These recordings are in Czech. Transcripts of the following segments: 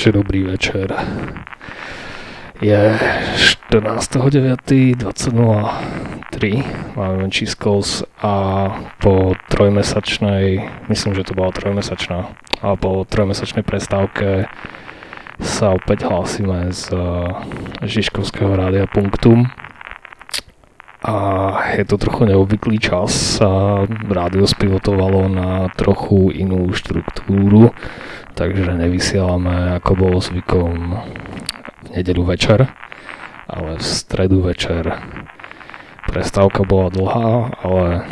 takže dobrý večer. Je 14.9.2003, máme skos a po trojmesačnej, myslím, že to bola trojmesačná, a po trojmesačnej prestávke sa opäť hlásime z Žižkovského rádia Punktum a je to trochu neobvyklý čas a rádio spivotovalo na trochu inú štruktúru, takže nevysielame ako bolo zvykom v nedelu večer, ale v stredu večer prestávka bola dlhá, ale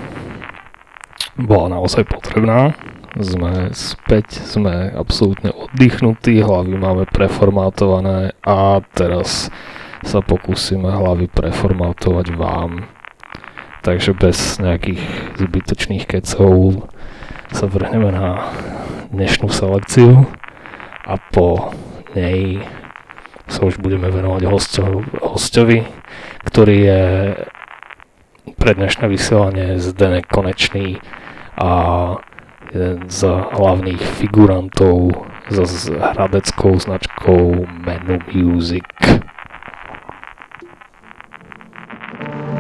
bola naozaj potrebná. Sme späť, sme absolútne oddychnutí, hlavy máme preformátované a teraz sa pokúsime hlavy preformatovať vám. Takže bez nejakých zbytočných kecov sa vrhneme na dnešnú selekciu a po nej sa už budeme venovať hostov, hostovi, ktorý je pre dnešné vysielanie Zdenek Konečný a jeden z hlavných figurantov za hradeckou značkou Menu Music. direct your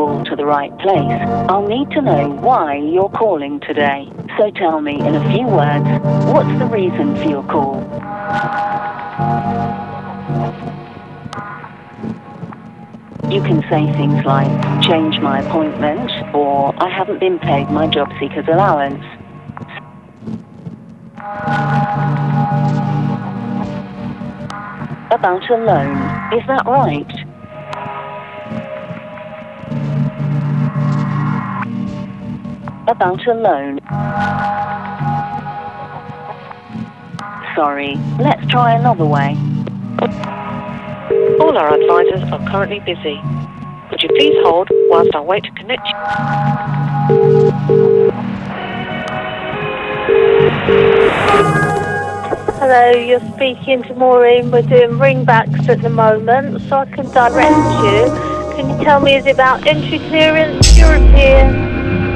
call to the right place, I'll need to know why you're calling today. So tell me in a few words, what's the reason for your call? You can say things like, change my appointment, or I haven't been paid my job seeker's allowance. About a loan, is that right? About a loan. Sorry, let's try another way. All our advisors are currently busy. Would you please hold whilst I wait to connect you? Hello, you're speaking to Maureen. We're doing ringbacks at the moment, so I can direct you. Can you tell me, is it about entry clearance, European,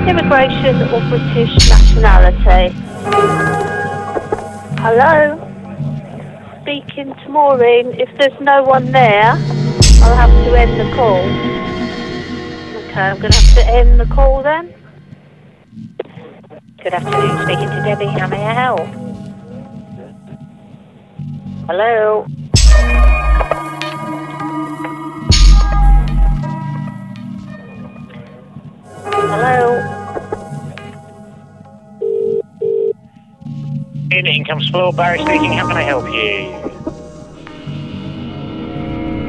immigration or British nationality. Hello? speaking to Maureen. If there's no one there, I'll have to end the call. Okay, I'm going to have to end the call then. Good afternoon, speaking to Debbie. How may I help? Hello? Hello? In income floor, Barry speaking. How can I help you?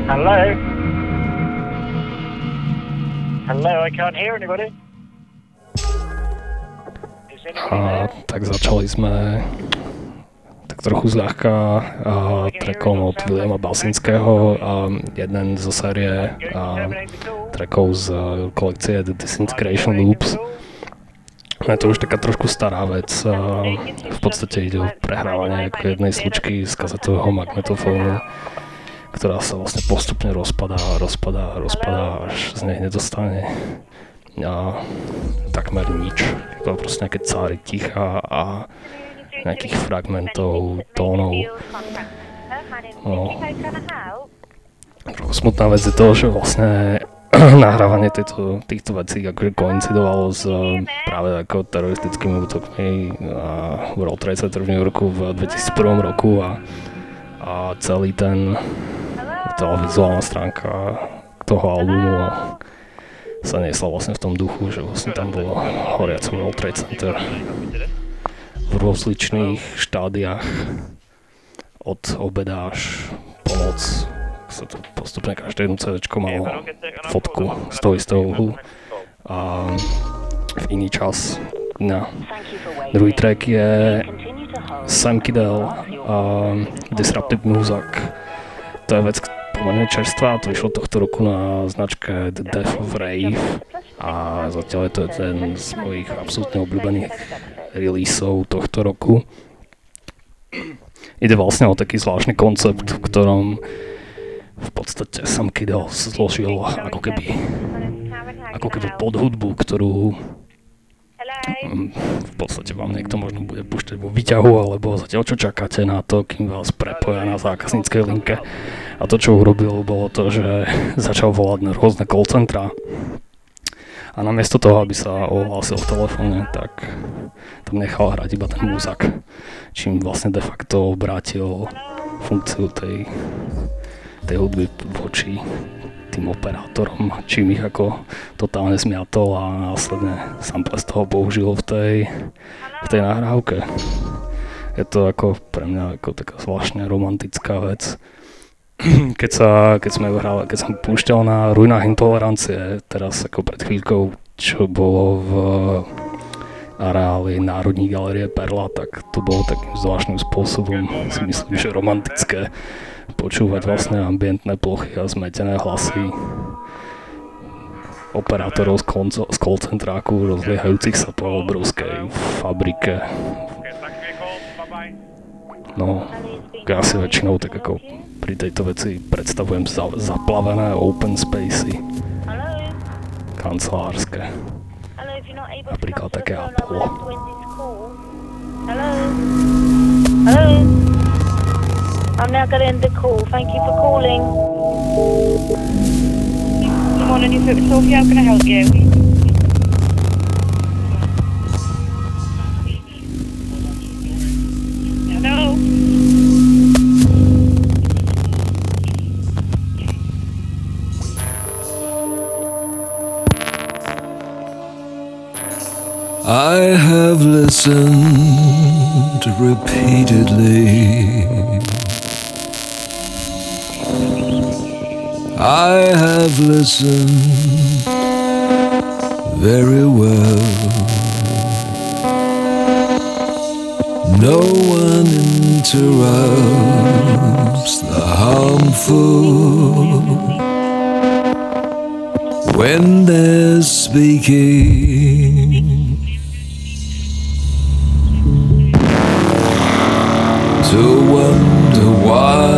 Hello? Hello, I can't hear anybody. A tak začali sme tak trochu zľahka a trackom od Williama Basinského a jeden zo série a trackov z kolekcie The Disintegration Loops. Je to už taká trošku stará vec. V podstate ide o prehrávanie ako jednej slučky z kazetového magnetofónu, ktorá sa vlastne postupne rozpadá, rozpadá, rozpadá, až z nej nedostane a takmer nič. To proste nejaké cáry ticha a nejakých fragmentov, tónov. No. Trochu smutná vec je to, že vlastne nahrávanie tejto, týchto vecí akože koincidovalo s eh, práve ako teroristickými útokmi na World Trade Center v New Yorku v 2001 roku a, a celý ten tá vizuálna stránka toho albumu sa nesla vlastne v tom duchu, že vlastne tam bolo horiace World Trade Center v rozličných štádiách od obeda až po noc sa to postupne každé jedno CD malo fotku z toho istého uhlu a v iný čas dňa. Druhý track je Sam Kiddell a Disruptive Music. To je vec pomerne čerstvá, to vyšlo tohto roku na značke The Death of Rave a zatiaľ je to jeden z mojich absolútne obľúbených releaseov tohto roku. Ide vlastne o taký zvláštny koncept, v ktorom v podstate Sam Kiddell zložil ako keby, ako keby pod hudbu, ktorú mm, v podstate vám niekto možno bude púšťať vo výťahu, alebo zatiaľ čo čakáte na to, kým vás prepoja na zákazníckej linke. A to, čo urobil, bolo to, že začal volať na rôzne call centra. A namiesto toho, aby sa ohlásil v telefóne, tak tam nechal hrať iba ten múzak. Čím vlastne de facto obrátil funkciu tej, tej hudby voči tým operátorom, čím ich ako totálne zmiatol a následne sample z toho použil v tej, v tej nahrávke. Je to ako pre mňa ako taká zvláštne romantická vec. Keď, sa, keď sme hrali, keď som púšťal na Ruinách intolerancie, teraz ako pred chvíľkou, čo bolo v areáli Národní galerie Perla, tak to bolo takým zvláštnym spôsobom, si myslím, že romantické počúvať vlastne ambientné plochy a zmetené hlasy operátorov z, konco, z call centráku rozliehajúcich sa po obrovskej fabrike. No, ja si väčšinou tak ako pri tejto veci predstavujem za, zaplavené open spacey kancelárske. Napríklad také Apollo. Hello? Hello? I'm now going to end the call. Thank you for calling. Good morning, you're through to Sophia. How can I help you? Hello? I have listened repeatedly. I have listened very well. No one interrupts the harmful when they're speaking. To wonder why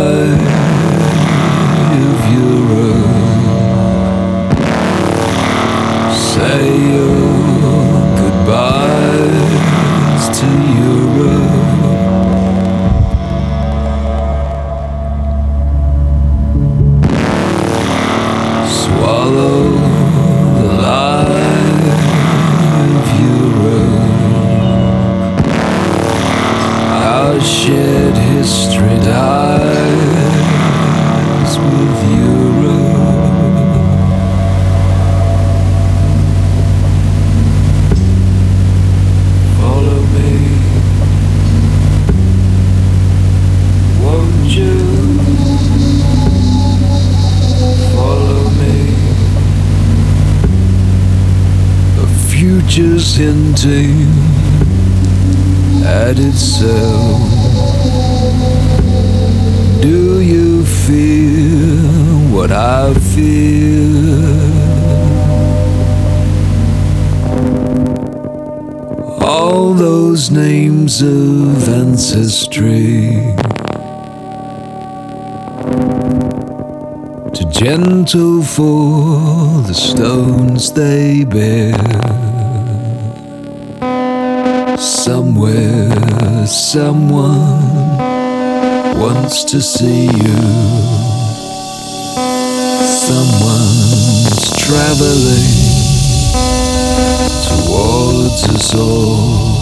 at itself. Do you feel what I feel? All those names of ancestry. Too gentle for the stones they bear. Somewhere, someone wants to see you. Someone's traveling towards us all.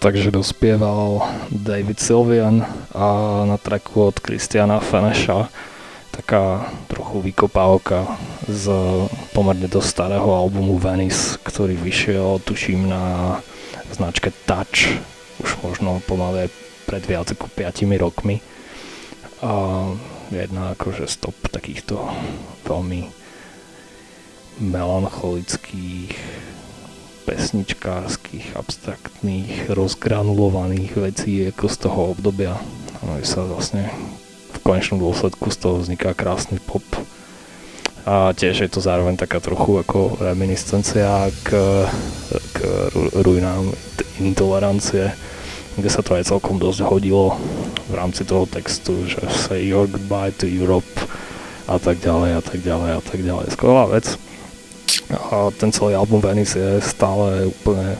Takže dospieval David Sylvian a na tracku od Christiana Feneša taká trochu vykopávka z pomerne dosť starého albumu Venice, ktorý vyšiel tuším na značke Touch už možno pomaly aj pred viac ako 5 rokmi. A jedna akože stop takýchto veľmi melancholických pesničkárskych, abstraktných, rozgranulovaných vecí ako z toho obdobia. Ono sa vlastne v konečnom dôsledku z toho vzniká krásny pop. A tiež je to zároveň taká trochu ako reminiscencia k, k ru- ruinám intolerancie, kde sa to aj celkom dosť hodilo v rámci toho textu, že say your goodbye to Europe a tak ďalej a tak ďalej a tak ďalej. Skvelá vec. A ten celý album Venice je stále úplne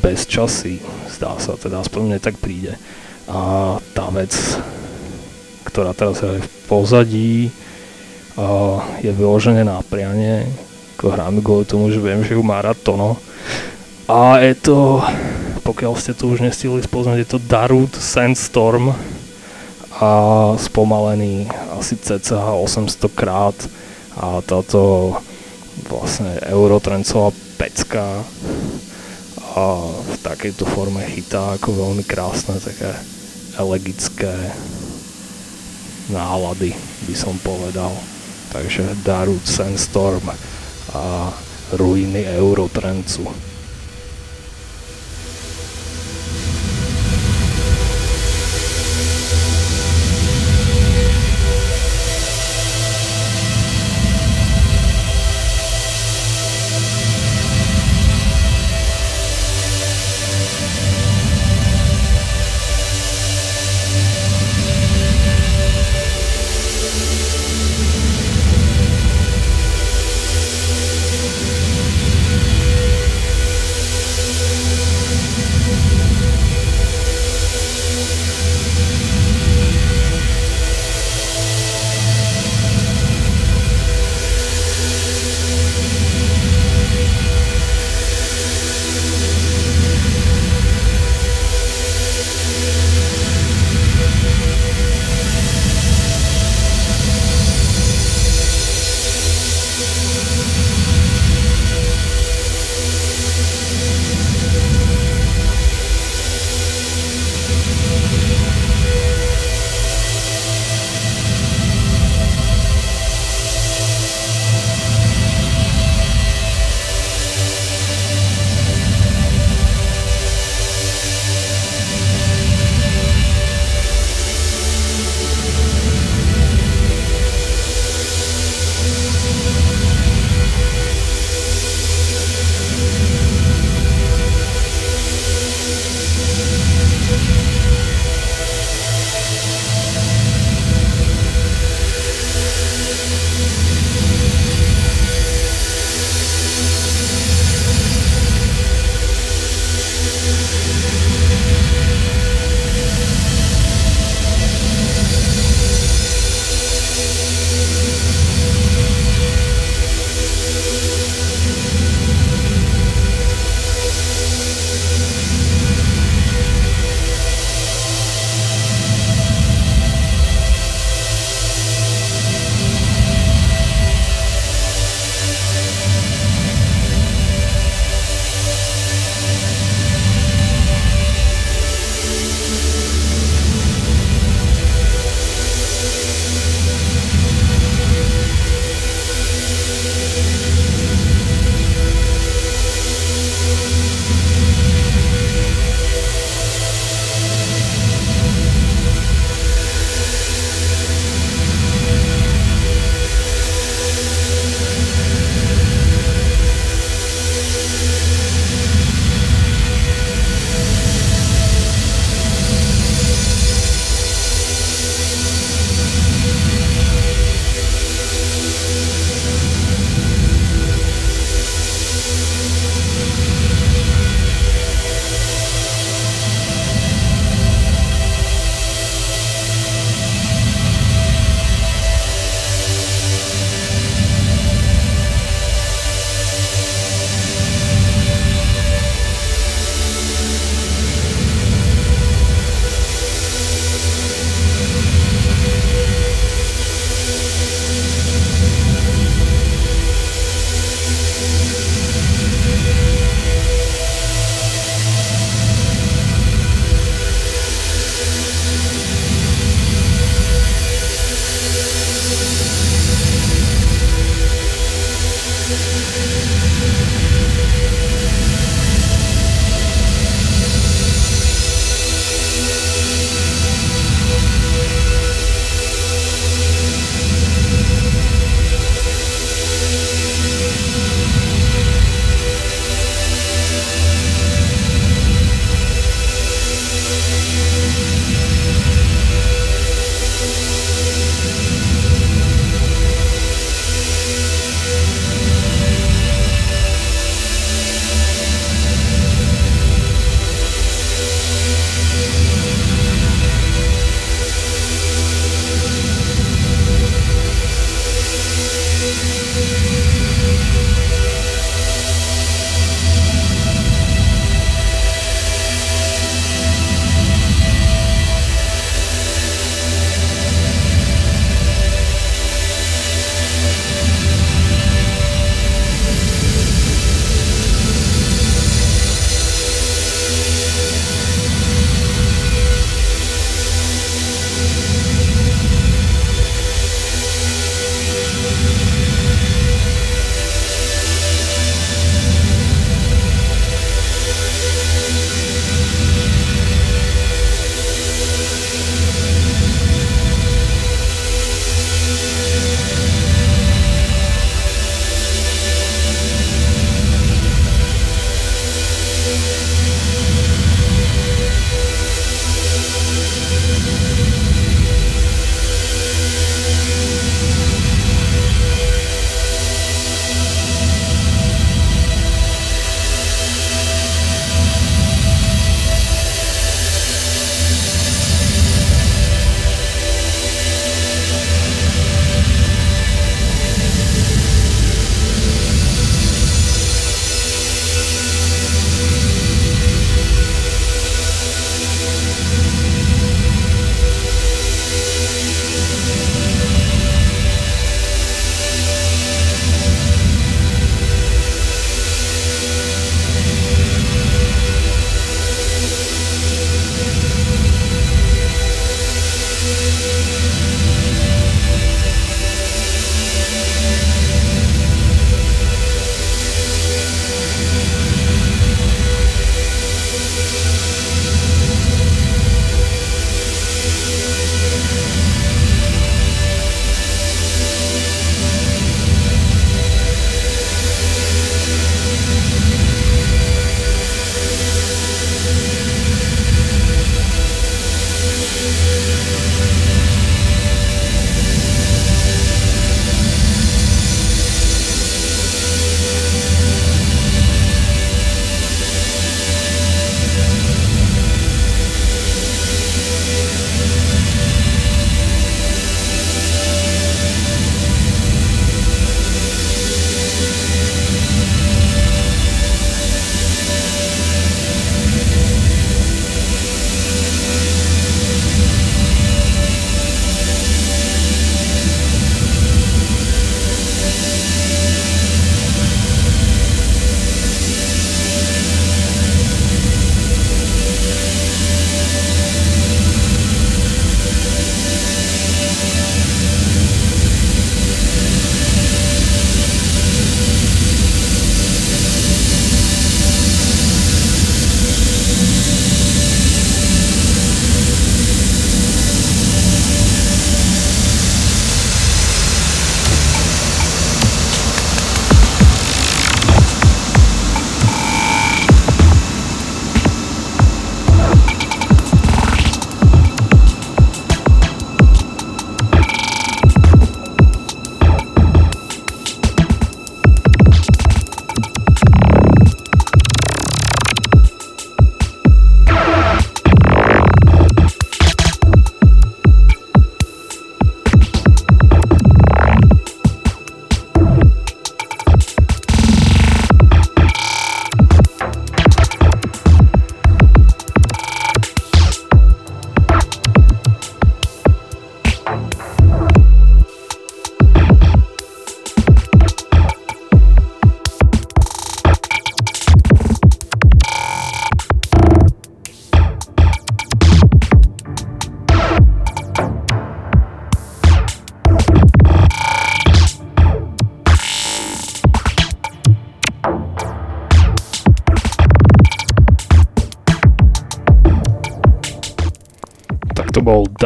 bez časy, zdá sa, teda aspoň mne tak príde. A tá vec, ktorá teraz je v pozadí, a je vyložené na prianie, ako hráme kvôli tomu, že viem, že ju má rád Tono. A je to, pokiaľ ste to už nestihli spoznať, je to Darut Sandstorm a spomalený asi cca 800 krát a táto vlastne eurotrancová pecka a v takejto forme chytá ako veľmi krásne také elegické nálady by som povedal takže Darut Sandstorm a ruiny Eurotrancu.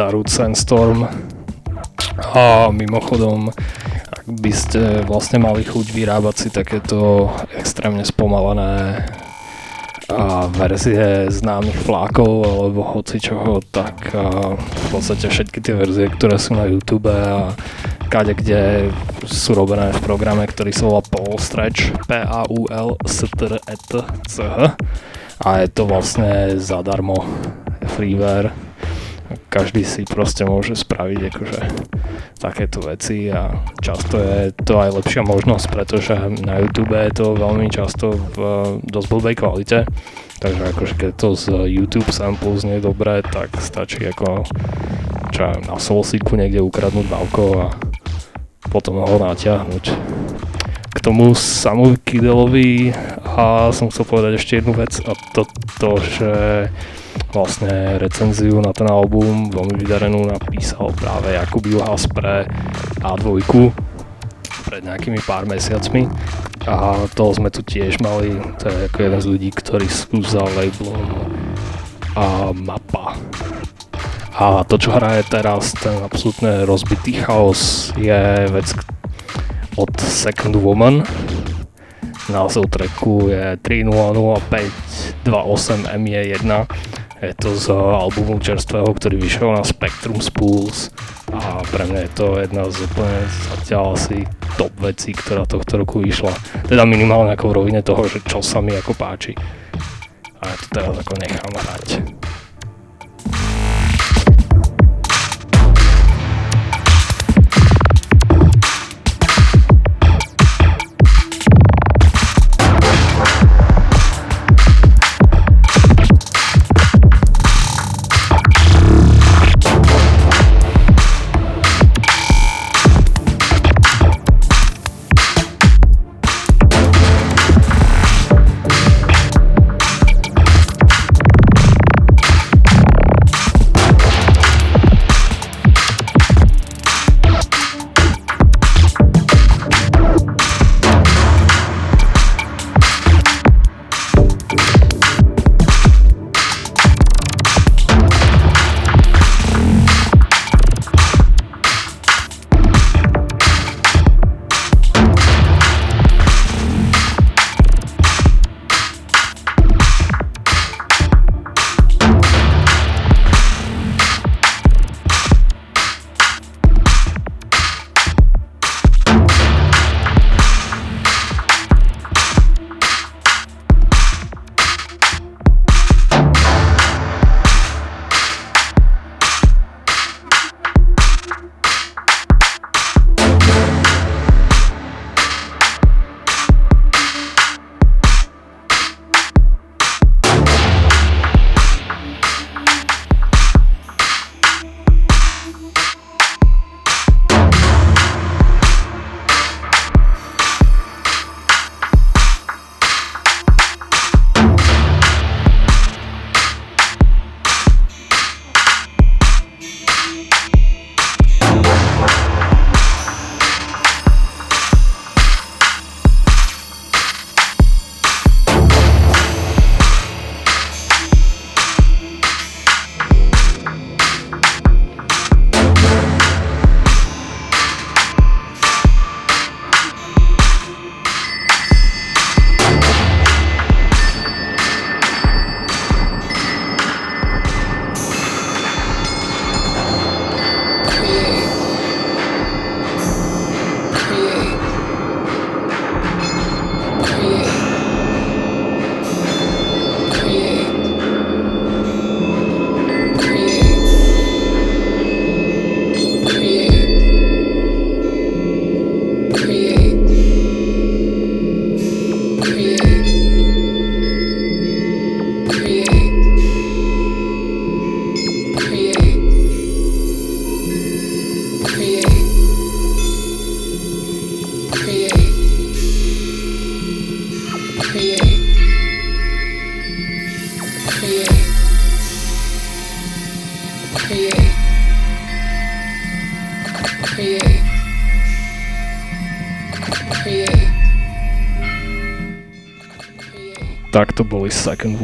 Darut Sandstorm. A mimochodom, ak by ste vlastne mali chuť vyrábať si takéto extrémne spomalené a verzie známych flákov alebo hoci čoho, tak a v podstate všetky tie verzie, ktoré sú na YouTube a kade kde sú robené v programe, ktorý sa volá Paul Stretch, p a u l s t r e t c h a je to vlastne zadarmo freeware každý si proste môže spraviť akože takéto veci a často je to aj lepšia možnosť, pretože na YouTube je to veľmi často v dosť blbej kvalite, takže akože keď to z YouTube sample znie dobre, tak stačí ako čo na solsiku niekde ukradnúť bavko a potom ho natiahnuť. K tomu samu Kidelovi a som chcel povedať ešte jednu vec a to, to že vlastne recenziu na ten album veľmi vydarenú napísal práve Jakub Juhas pre A2 pred nejakými pár mesiacmi a toho sme tu tiež mali, to je ako jeden z ľudí, ktorý sú za labelom a mapa. A to, čo hraje teraz, ten absolútne rozbitý chaos, je vec od Second Woman. Názov tracku je 300528 ME1 je to z albumu čerstvého, ktorý vyšiel na Spectrum Spools a pre mňa je to jedna z úplne zatiaľ asi top vecí, ktorá tohto roku vyšla. Teda minimálne ako v rovine toho, že čo sa mi ako páči. A ja to teraz ako nechám hrať.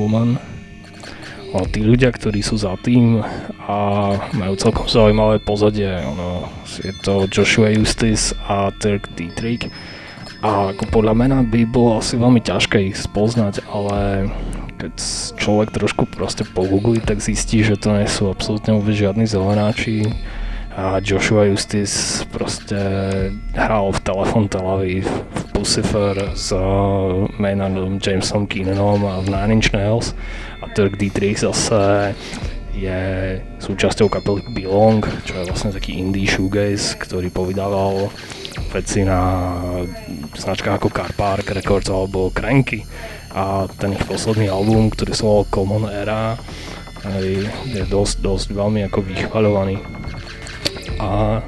Woman. ono, tí ľudia, ktorí sú za tým a majú celkom zaujímavé pozadie, ono, je to Joshua Justice a Turk Dietrich a ako podľa mena by bolo asi veľmi ťažké ich spoznať, ale keď človek trošku proste pogooglí, tak zistí, že to nie sú absolútne vôbec žiadni zelenáči a Joshua Justice proste hral v Telefon Tel Aviv, v Pucifer s Maynardom Jamesom Keenanom a v Nine Inch Nails. A Turk Dietrich zase je súčasťou kapely Belong, čo je vlastne taký indie shoegaze, ktorý povydával veci na značkách ako Car Park Records alebo Cranky. A ten ich posledný album, ktorý sa volal Common Era je dosť, dosť veľmi ako vychvaľovaný a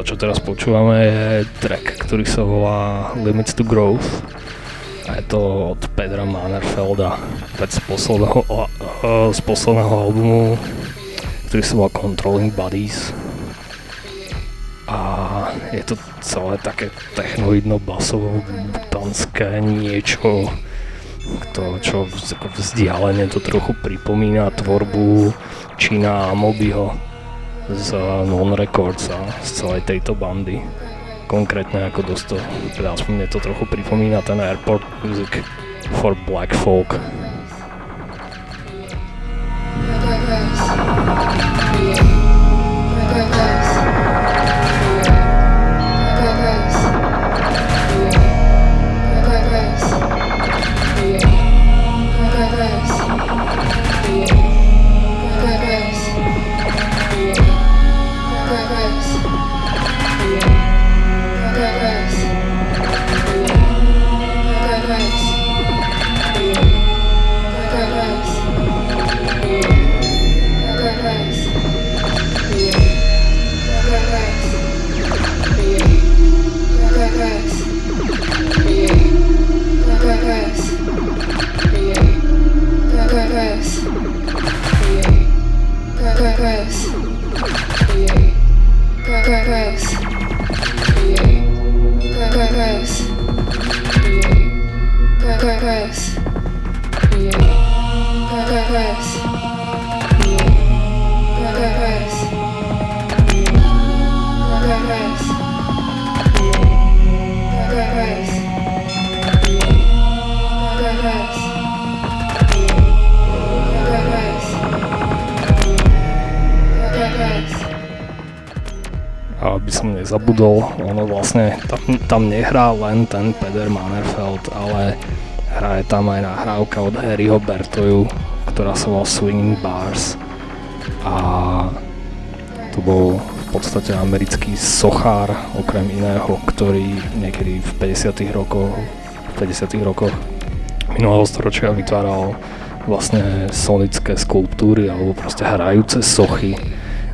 to, čo teraz počúvame, je track, ktorý sa volá Limits to Growth. A je to od Pedra Mannerfelda, z posledného, z posledného albumu, ktorý sa volá Controlling Bodies a je to celé také technoidno basovo butanské niečo to, čo vzdialene to trochu pripomína tvorbu Čína a Mobyho z Non Records a z celej tejto bandy. Konkrétne ako dosť to, teda aspoň mne to trochu pripomína ten Airport Music for Black Folk. Nezabudol, ono vlastne tam, tam nehrá len ten Peder Mannerfeld, ale hraje tam aj nahrávka od Harryho Bertoju, ktorá sa volá Swinging Bars. A to bol v podstate americký sochár, okrem iného, ktorý niekedy v 50 rokoch, v 50 rokoch minulého storočia vytváral vlastne sonické skulptúry alebo proste hrajúce sochy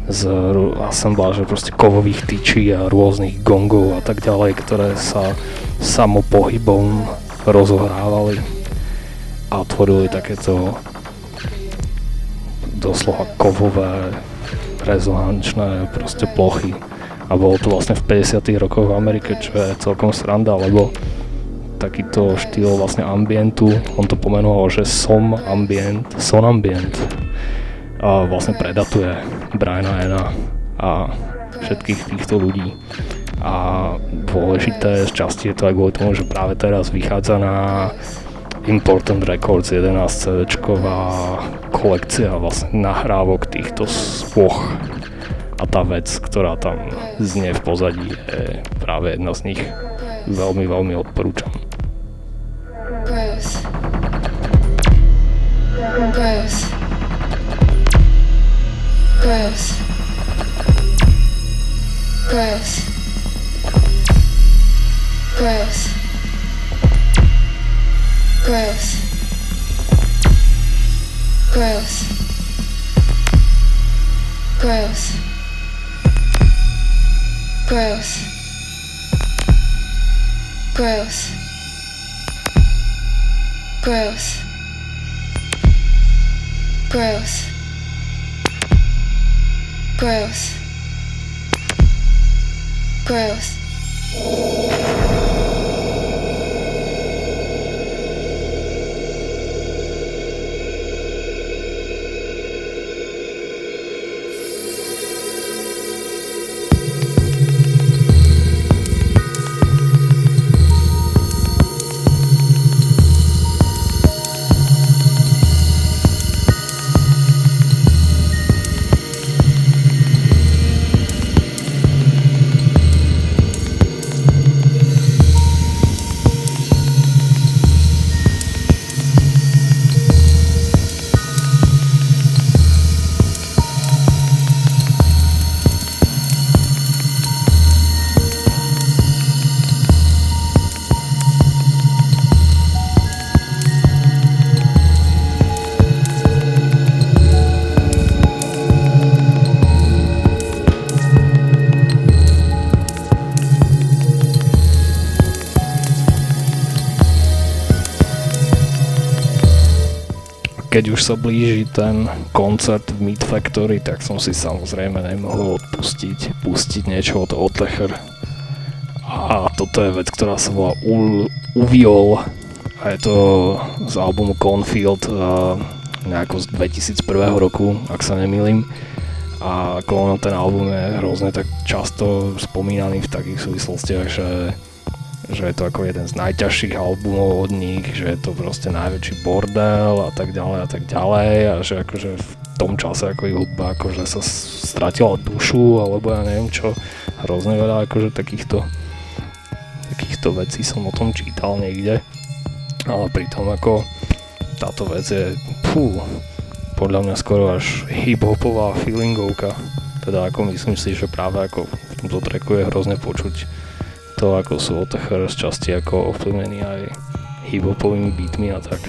z asembláže proste kovových tyčí a rôznych gongov a tak ďalej, ktoré sa samopohybom rozohrávali a tvorili takéto doslova kovové rezonančné proste plochy. A bolo to vlastne v 50 rokoch v Amerike, čo je celkom sranda, lebo takýto štýl vlastne ambientu, on to pomenoval, že som ambient, son ambient a vlastne predatuje Briana Ena a všetkých týchto ľudí. A dôležité z časti je to aj kvôli tomu, že práve teraz vychádza na Important Records 11 CDčková kolekcia vlastne nahrávok týchto spoch a tá vec, ktorá tam znie v pozadí je práve jedna z nich. Veľmi, veľmi odporúčam. Guys. Gross. Gross. Gross. Gross. Gross. Gross. Gross. Gross. Gross. Gross. Gross. growth, growth. Už sa blíži ten koncert v Meat Factory, tak som si samozrejme nemohol odpustiť, pustiť niečo od Otlecher. A toto je vec, ktorá sa volá Ul- Uviol a je to z albumu Cornfield uh, nejako z 2001 roku, ak sa nemýlim. A ako ten album je hrozne tak často spomínaný v takých súvislostiach, že že je to ako jeden z najťažších albumov od nich, že je to proste najväčší bordel a tak ďalej a tak ďalej a že akože v tom čase ako ich hudba akože sa stratila dušu alebo ja neviem čo, hrozne veľa akože takýchto takýchto vecí som o tom čítal niekde. Ale pritom ako táto vec je pú, podľa mňa skoro až hip-hopová feelingovka. Teda ako myslím si, že práve ako v tomto tracku je hrozne počuť to, ako sú OTHR z časti ako ovplyvnení aj hip-hopovými beatmi a tak.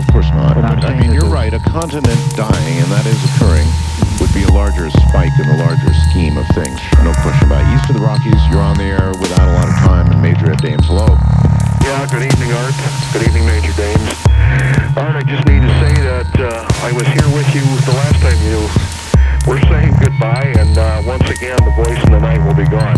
Of course not. But I'm But, I mean, you're right. A continent dying, and that is occurring, would be a larger spike in the larger scheme of things. No question about it. East of the Rockies, you're on the air without a lot of time, and Major Ed Dames, hello. Yeah, good evening, Art. Good evening, Major Dames. Art, I just need to say that uh, I was here with you the last time you were saying goodbye, and uh, once again, the voice in the night will be gone.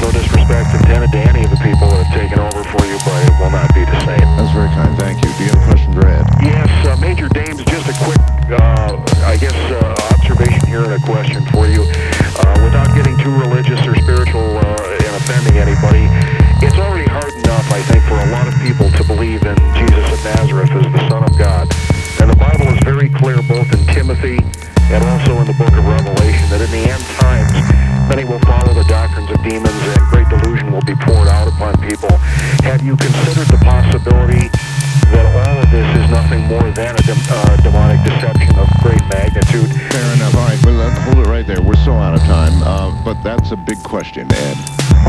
No disrespect intended to any of the people that have taken over for you, but it will not be the same. That's very kind. Thank you. Do you have a question for Ed? Yes, uh, Major Dames, just a quick, uh, I guess, uh, observation here and a question for you. Uh, without getting too religious or spiritual uh, and offending anybody, it's already hard enough, I think, for a lot of people to believe in Jesus of Nazareth as the Son of God. And the Bible is very clear, both in Timothy and also in the book of Revelation, that in the end times, many will follow the doctrines of demons and great delusion will be poured out upon people. Have you considered the possibility that all of this is nothing more than a dem- uh, demonic deception of great magnitude? Fair enough. All right, well, let, hold it right there. We're so out of time, uh, but that's a big question, Ed.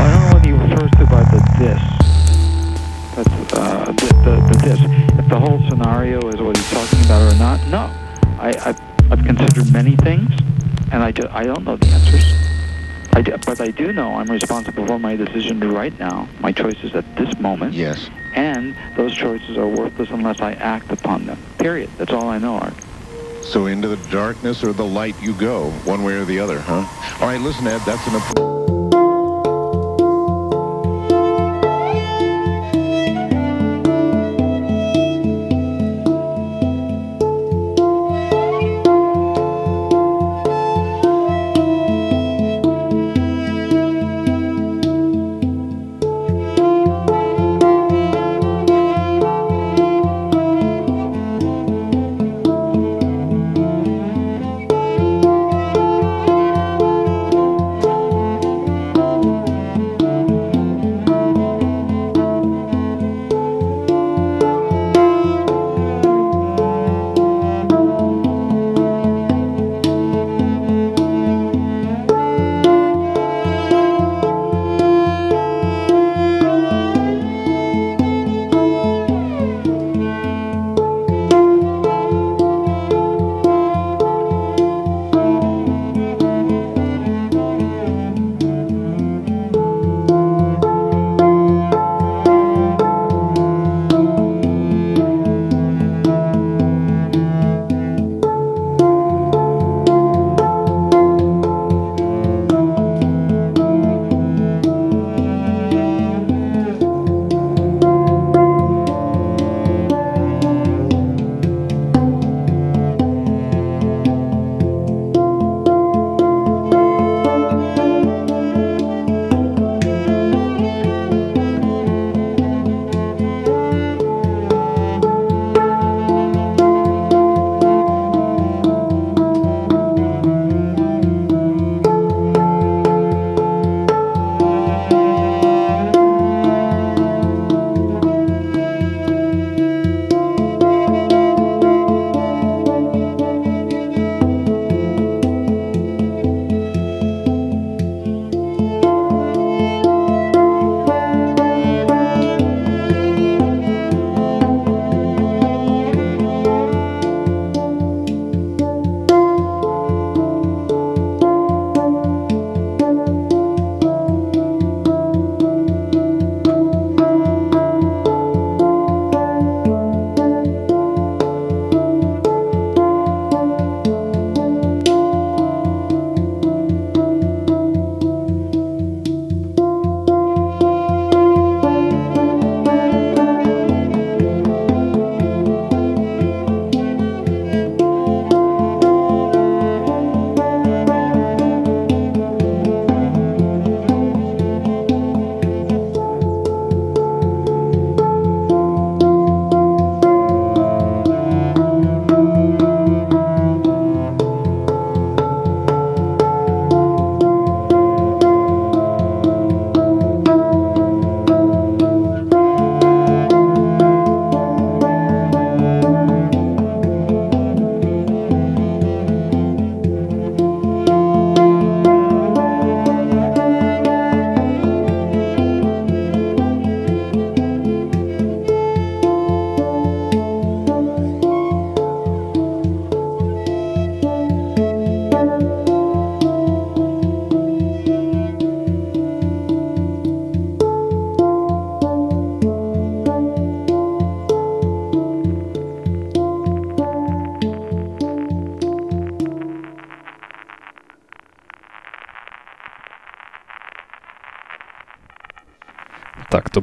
Well, I don't know whether he refers to by the this. That's, uh, the, the, the this. If the whole scenario is what he's talking about or not, no. I, I've, I've considered many things, and I, do, I don't know the answers. I do, but I do know I'm responsible for my decision right now, my choices at this moment, Yes. and those choices are worthless unless I act upon them. Period. That's all I know, Art. So into the darkness or the light you go, one way or the other, huh? All right, listen, Ed, that's an...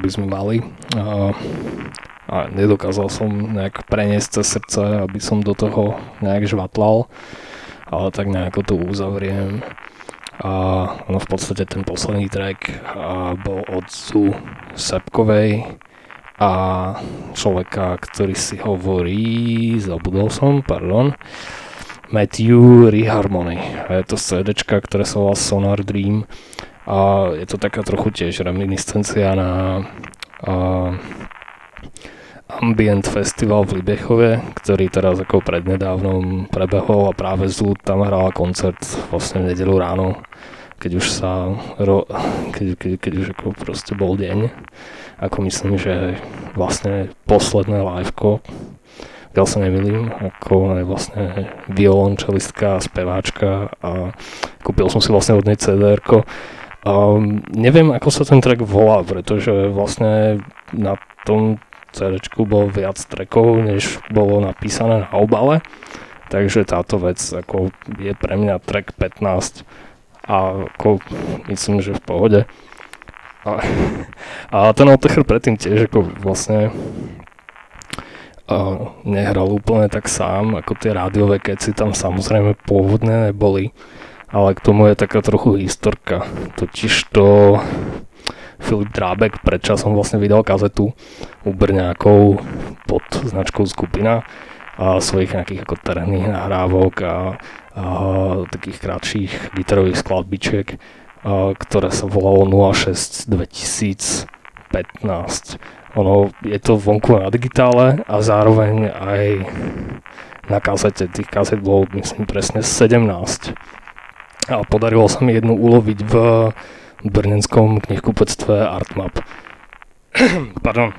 by sme mali. A, a nedokázal som nejak preniesť cez srdce, aby som do toho nejak žvatlal, ale tak nejako to uzavriem. A ono v podstate ten posledný track a bol od Zu Sepkovej a človeka, ktorý si hovorí, zabudol som, pardon, Matthew Reharmony. A je to CD, ktoré sa volá Sonar Dream a je to taká trochu tiež reminiscencia na a, Ambient Festival v Libechove, ktorý teraz ako prednedávnom prebehol a práve Zú tam hral koncert vlastne v nedelu ráno, keď už sa, ro, keď, keď, keď už ako proste bol deň. Ako myslím, že vlastne posledné liveko, ja sa nemilím, ako je vlastne violončelistka, speváčka a kúpil som si vlastne od nej cd Um, neviem, ako sa ten track volá, pretože vlastne na tom CD bolo viac trackov, než bolo napísané na obale. Takže táto vec ako je pre mňa track 15 a ako myslím, že v pohode. A, a ten Altecher predtým tiež ako vlastne a nehral úplne tak sám, ako tie rádiové keci tam samozrejme pôvodne neboli ale k tomu je taká trochu historka. Totiž to Filip Drábek pred časom vlastne vydal kazetu u Brňákov pod značkou Skupina a svojich nejakých ako terénnych nahrávok a, a takých krátších gitarových skladbičiek, a, ktoré sa volalo 06 2015. Ono je to vonku na digitále a zároveň aj na kazete. Tých kazet bolo myslím presne 17 a podarilo sa mi jednu uloviť v brnenskom knihkupectve Artmap. Pardon.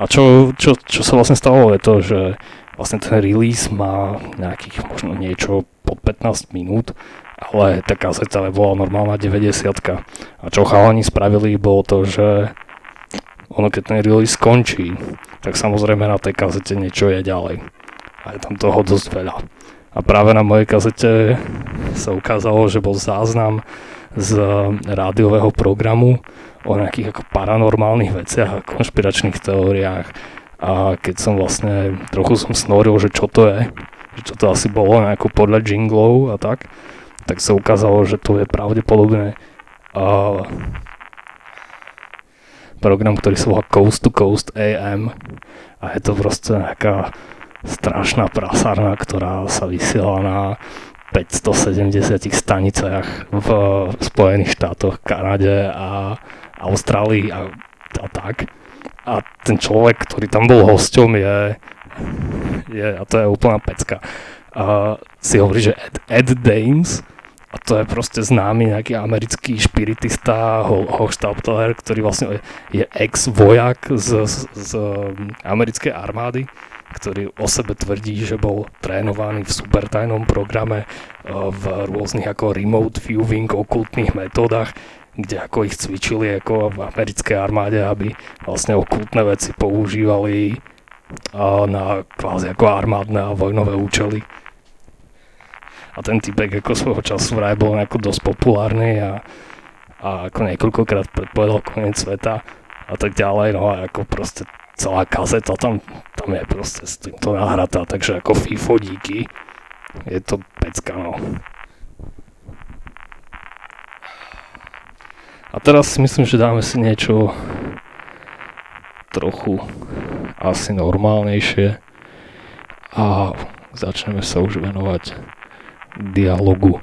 A čo, čo, čo sa vlastne stalo je to, že vlastne ten release má nejakých možno niečo pod 15 minút, ale tá kazeta bola normálna 90 A čo chalani spravili bolo to, že ono keď ten release skončí, tak samozrejme na tej kazete niečo je ďalej. A je tam toho dosť veľa. A práve na mojej kazete sa ukázalo, že bol záznam z rádiového programu o nejakých ako paranormálnych veciach a konšpiračných teóriách. A keď som vlastne, trochu som snoril, že čo to je, že čo to asi bolo, nejako podľa jinglov a tak, tak sa ukázalo, že to je pravdepodobne uh, program, ktorý sa volá Coast to Coast AM a je to proste nejaká strašná prasárna, ktorá sa vysiela na 570 staniciach v Spojených štátoch, Kanade a Austrálii a, a tak. A ten človek, ktorý tam bol hosťom je, je a to je úplná pecka, a si hovorí, že Ed, Ed Dames, a to je proste známy nejaký americký špiritista, Hochstapler, ktorý vlastne je ex-vojak z, z, z americkej armády ktorý o sebe tvrdí, že bol trénovaný v supertajnom programe e, v rôznych ako remote viewing okultných metódach, kde ako ich cvičili ako v americkej armáde, aby vlastne okultné veci používali na kvázi ako armádne a vojnové účely. A ten typek ako svojho času vraj bol nejako dosť populárny a, a ako niekoľkokrát predpovedal koniec sveta a tak ďalej, no a ako proste celá kazeta tam, tam je proste s týmto nahratá, takže ako FIFO díky. Je to pecka, no. A teraz si myslím, že dáme si niečo trochu asi normálnejšie a začneme sa už venovať dialogu.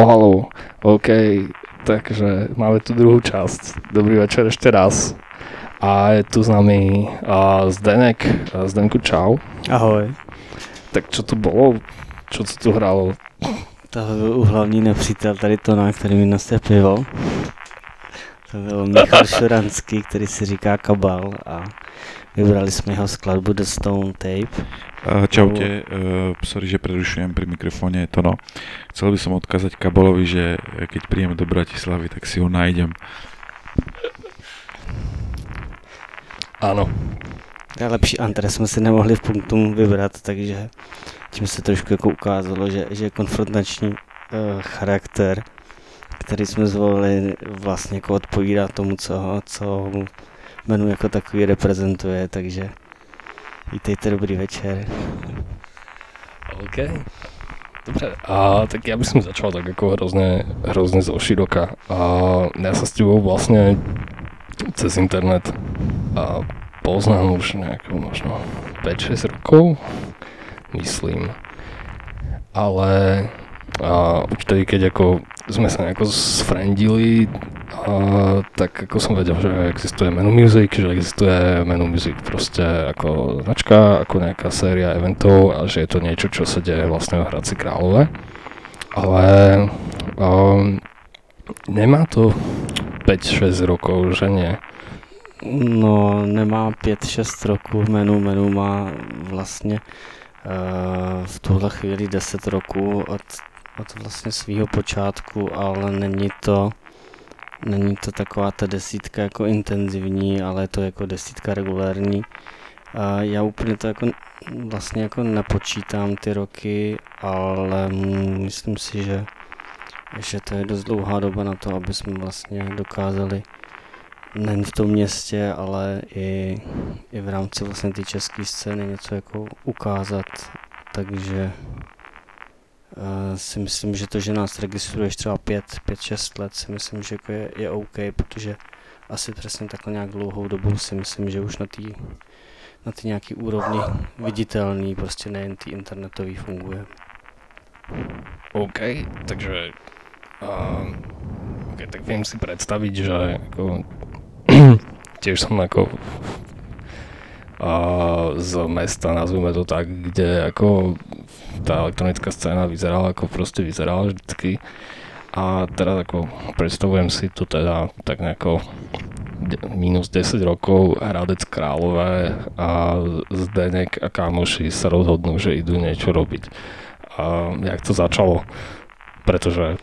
Halo. OK, takže máme tu druhú časť. Dobrý večer ešte raz. A je tu s nami uh, Zdenek. Uh, Zdenku, čau. Ahoj. Tak čo tu bolo? Čo to tu hralo? To byl hlavní nepřítel tady Tona, který mi nese pivo. To byl Michal Šuranský, který si říká Kabal a vybrali jsme jeho skladbu The Stone Tape. Uh, čaute, uh, sorry, že prerušujem pri mikrofóne, to no. Chcel by som odkázať Kabalovi, že keď príjem do Bratislavy, tak si ho nájdem. Ano. A lepší antre jsme si nemohli v punktum vybrat, takže tím se trošku jako ukázalo, že, že konfrontační uh, charakter, který jsme zvolili, vlastně jako odpovídá tomu, co, co menu jako takový reprezentuje, takže vítejte, dobrý večer. OK. Dobře, a tak já bych začal tak jako hrozně, hrozně zo široka. A já se s tebou vlastně cez internet a poznám už nějakou možno 5-6 rokov, myslím. Ale a už tedy, keď ako sme sa nejako sfriendili, a, tak ako som vedel, že existuje Menu Music, že existuje Menu Music proste ako značka, ako nejaká séria eventov a že je to niečo, čo sa deje vlastne v Hradci Králové. Ale um, nemá to 5-6 rokov, že nie? No, nemá 5-6 roků menu, menu má vlastně uh, v tuhle chvíli 10 roků od, od vlastně svého počátku, ale není to není to taková ta desítka jako intenzivní, ale je to jako desítka regulární. Uh, já úplně to jako vlastně jako nepočítám ty roky, ale myslím si, že, že to je dost dlouhá doba na to, aby jsme vlastně dokázali nejen v tom městě, ale i, i v rámci vlastně té české scény něco jako ukázat. Takže si myslím, že to, že nás registruješ třeba 5-6 let, si myslím, že jako je, je OK, protože asi přesně takhle nějak dlouhou dobu si myslím, že už na té na ty nějaký úrovni viditelný, prostě nejen ty internetový funguje. OK, takže uh, okay, tak viem si predstaviť, že ako tiež som ako a z mesta, nazvime to tak, kde ako tá elektronická scéna vyzerala ako proste vyzerala vždycky. A teraz ako predstavujem si to teda tak nejako minus 10 rokov Hradec Králové a Zdenek a kámoši sa rozhodnú, že idú niečo robiť. A jak to začalo? Pretože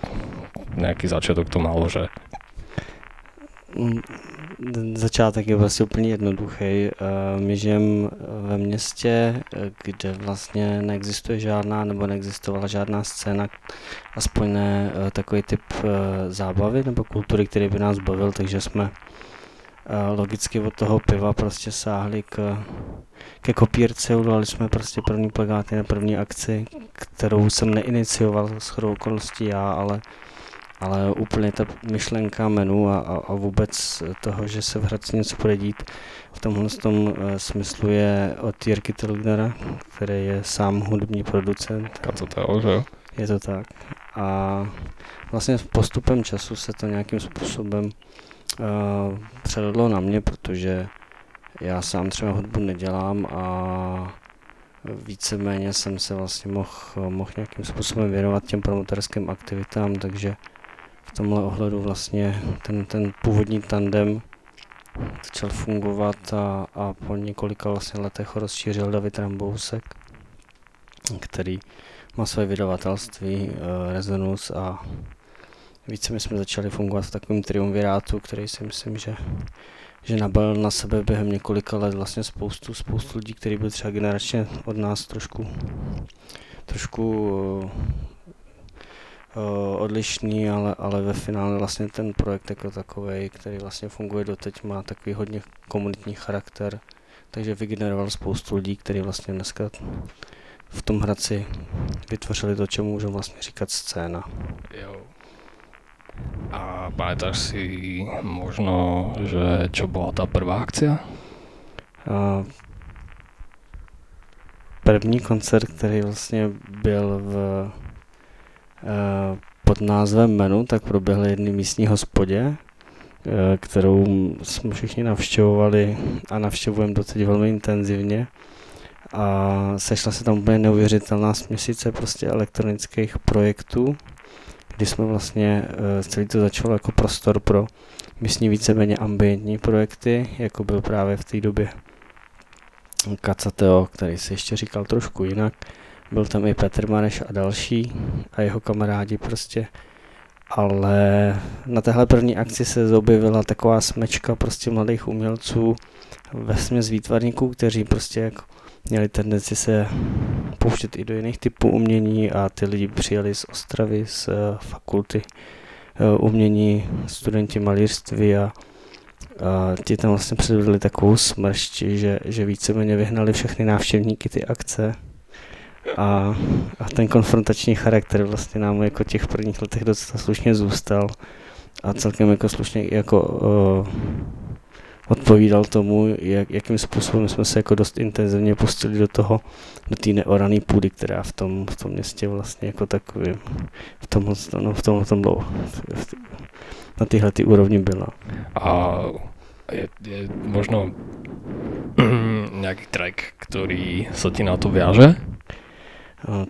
nejaký začiatok to malo, že začátek je vlastně úplně jednoduchý. My žijeme ve městě, kde vlastně neexistuje žádná nebo neexistovala žádná scéna, aspoň ne eh, takový typ eh, zábavy nebo kultury, který by nás bavil, takže jsme eh, logicky od toho piva prostě sáhli k, ke kopírce, udělali jsme prostě první plagáty na první akci, kterou jsem neinicioval s chodou okolností já, ale ale úplně ta myšlenka menu a, a, a vůbec toho, že se v Hradci něco bude dít, v tomhle tom uh, smyslu je od Jirky Tilgnera, který je sám hudební producent. Kacotel, že jo? Je to tak. A vlastně postupem času se to nějakým způsobem uh, převedlo na mě, protože já sám třeba hudbu nedělám a víceméně jsem se vlastně mohl mohl nějakým způsobem věnovat těm promotorským aktivitám, takže v tomhle ohledu vlastně ten, ten původní tandem začal fungovat a, a po několika vlastně letech rozšířil David Rambousek, který má své vydavatelství uh, Resonus a více my jsme začali fungovat v takovém triumvirátu, který si myslím, že že nabalil na sebe během několika let vlastně spoustu, spoustu lidí, kteří byli třeba generačně od nás trošku, trošku uh, odlišný, ale, ale ve finále vlastně ten projekt jako takový, který vlastně funguje doteď, má takový hodně komunitní charakter, takže vygeneroval spoustu lidí, kteří vlastně dneska v tom Hradci vytvořili to, čemu můžu vlastně říkat scéna. Jo. A pamätáš si možno, že čo byla ta prvá akcia? Uh, první koncert, který vlastně byl v pod názvem Menu, tak proběhly jedny místní hospodě, eh, kterou jsme všichni navštěvovali a navštěvujeme doteď velmi intenzivně. A sešla se tam úplně neuvěřitelná směsice prostě elektronických projektů, kdy jsme vlastně, eh, celý to začalo jako prostor pro místní víceméně ambientní projekty, jako byl právě v té době Kacateo, který se ještě říkal trošku jinak. Byl tam i Petr Mareš a další a jeho kamarádi prostě. Ale na téhle první akci se objevila taková smečka prostě mladých umělců ve směs výtvarníků, kteří prostě jako měli tendenci se pouštět i do jiných typů umění a ty lidi přijeli z Ostravy, z uh, fakulty uh, umění, studenti malířství a, a ti tam vlastně předvedli takovou smršť, že, že víceméně vyhnali všechny návštěvníky ty akce a, a ten konfrontační charakter vlastně nám jako těch prvních letech docela slušně zůstal a celkem jako slušně jako uh, odpovídal tomu, jak, jakým způsobem jsme se jako dost intenzivně pustili do toho, do té neorané půdy, která v tom, v tom městě vlastně jako takovým, v tom, no, v tom, v tom, v, na téhle ty úrovni byla. A je, je možno nějaký track, který se ti na to váže?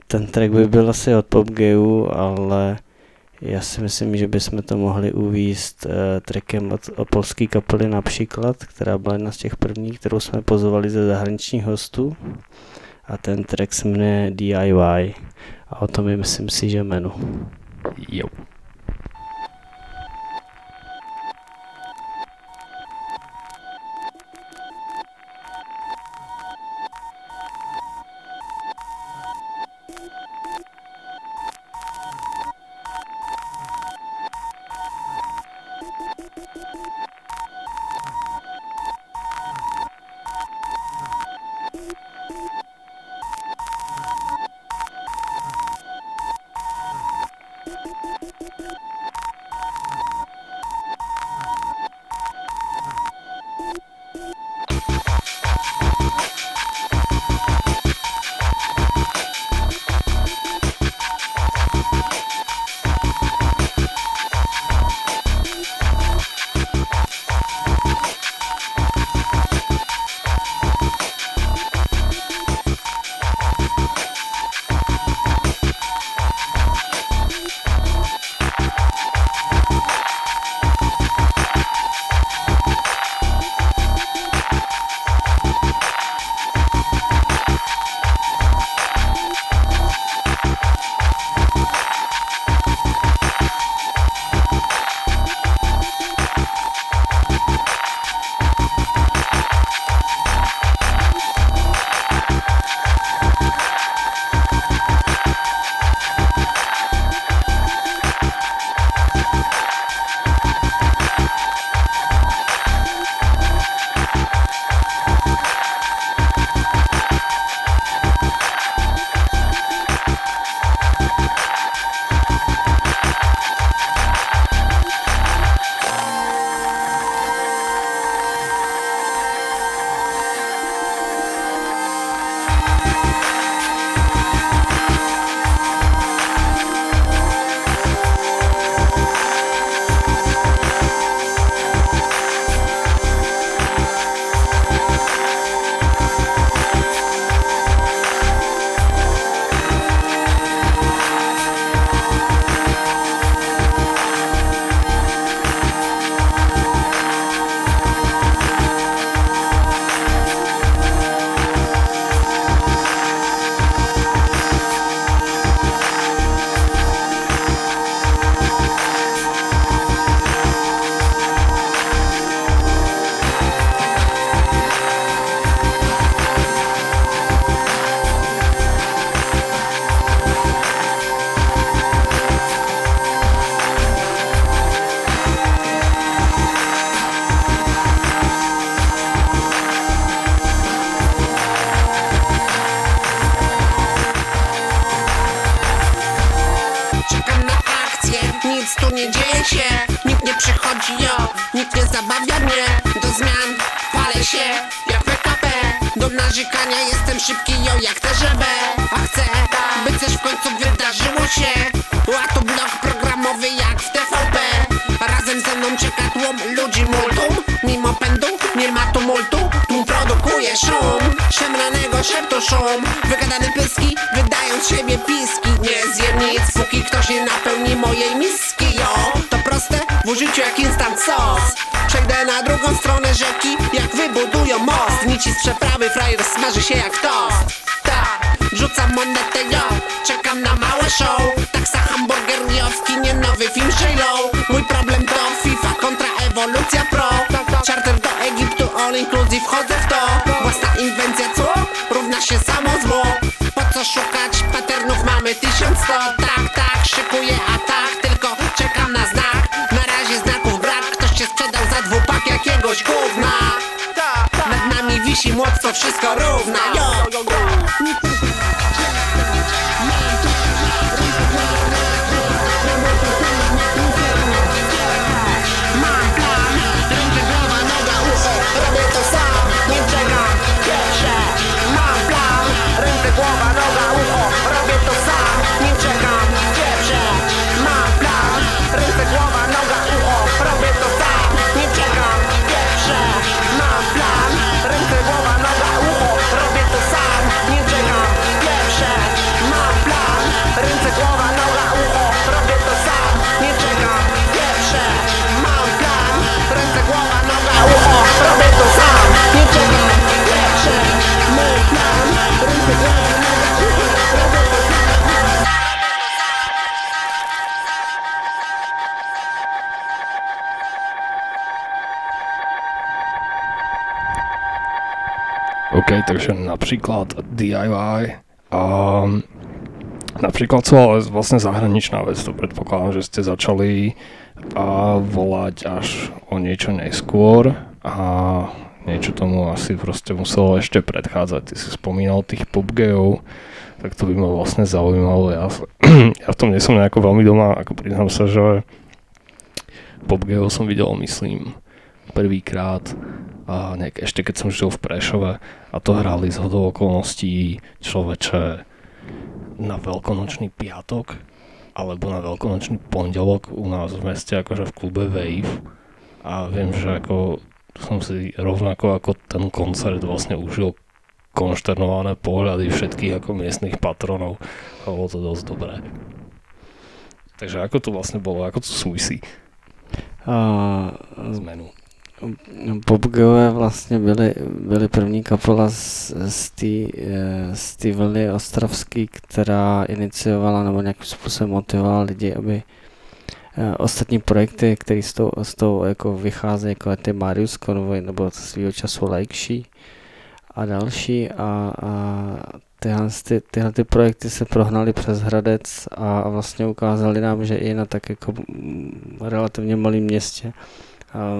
Ten track by byl asi od Pop Geu, ale já si myslím, že bychom to mohli uvíst uh, trackem od, od polské kapely například, která byla jedna z těch prvních, kterou jsme pozvali ze zahraničních hostů. A ten track se jmenuje DIY. A o tom je myslím si, že jmenu. Jo. Takže například DIY. Um, například co ale vlastne zahraničná vec, to predpokladám, že ste začali a volať až o niečo neskôr a niečo tomu asi proste muselo ešte predchádzať. Ty si spomínal tých popgejov, tak to by ma vlastne zaujímalo. S- ja v tom nie som nejako veľmi doma, ako priznám sa, že popgejov som videl, myslím, prvýkrát a nejak ešte keď som žil v Prešove a to hrali z hodou okolností človeče na veľkonočný piatok alebo na veľkonočný pondelok u nás v meste akože v klube Wave a viem, že ako som si rovnako ako ten koncert vlastne užil konšternované pohľady všetkých ako miestnych patronov a bolo to dosť dobré. Takže ako to vlastne bolo, ako to súvisí A, zmenu? Popgeové vlastně byly, byly první kapela z, eh, z té vlny ostravský, která iniciovala nebo nějakým způsobem motivovala lidi, aby eh, ostatní projekty, které s tou, s tou jako vycházejí, jako ty Marius Convoy nebo svýho času Laikší a další a, a tyhle, ty, tyhle ty projekty se prohnaly přes Hradec a, a vlastně ukázali nám, že i na tak jako relativně malém městě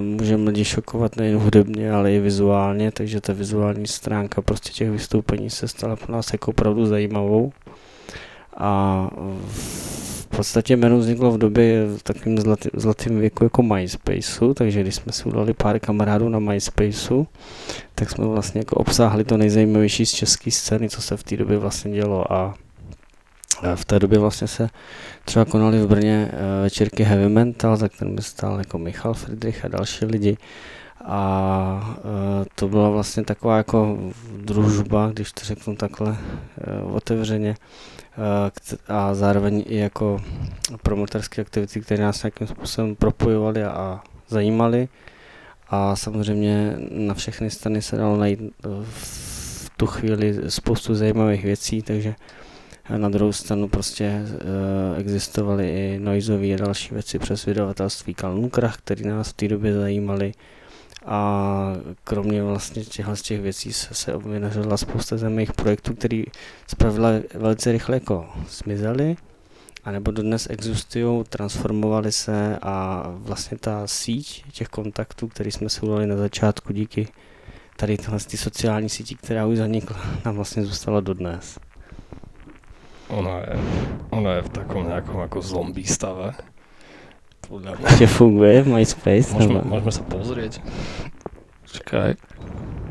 můžeme lidi šokovat nejen hudebně, ale i vizuálně, takže ta vizuální stránka prostě těch vystoupení se stala pro nás jako opravdu zajímavou. A v podstatě jméno vzniklo v době v takovém zlatý, zlatém věku jako MySpaceu, takže když jsme si udali pár kamarádů na MySpaceu, tak jsme vlastně jako obsáhli to nejzajímavější z české scény, co se v té době vlastně dělo a v té době vlastně se třeba konaly v Brně eh, večírky Heavy Mental, za kterými stál jako Michal Friedrich a další lidi. A eh, to byla vlastně taková jako družba, když to řeknu takhle eh, otevřeně, a zároveň i jako promoterské aktivity, které nás nějakým způsobem propojovaly a, zajímaly. A samozřejmě na všechny strany se dalo najít v tu chvíli spoustu zajímavých věcí, takže a na druhou stranu prostě uh, existovaly i noizové a další věci přes vydavatelství Kalnukrach, které nás v té době zajímaly. A kromě vlastně těchto z těch věcí se, se vynařila spousta zajímavých projektů, které zpravidla velice rychle jako zmizely, anebo dodnes existují, transformovaly se a vlastně ta síť těch kontaktů, které jsme si udali na začátku díky tady tyhle ty sociální síti, která už zanikla, nám vlastně zůstala dodnes. Ona je, ona je v takom nejakom ako zombie stave. Podľa mňa. Ešte funguje MySpace? Môžeme, nebo- môžeme sa pozrieť. Čakaj.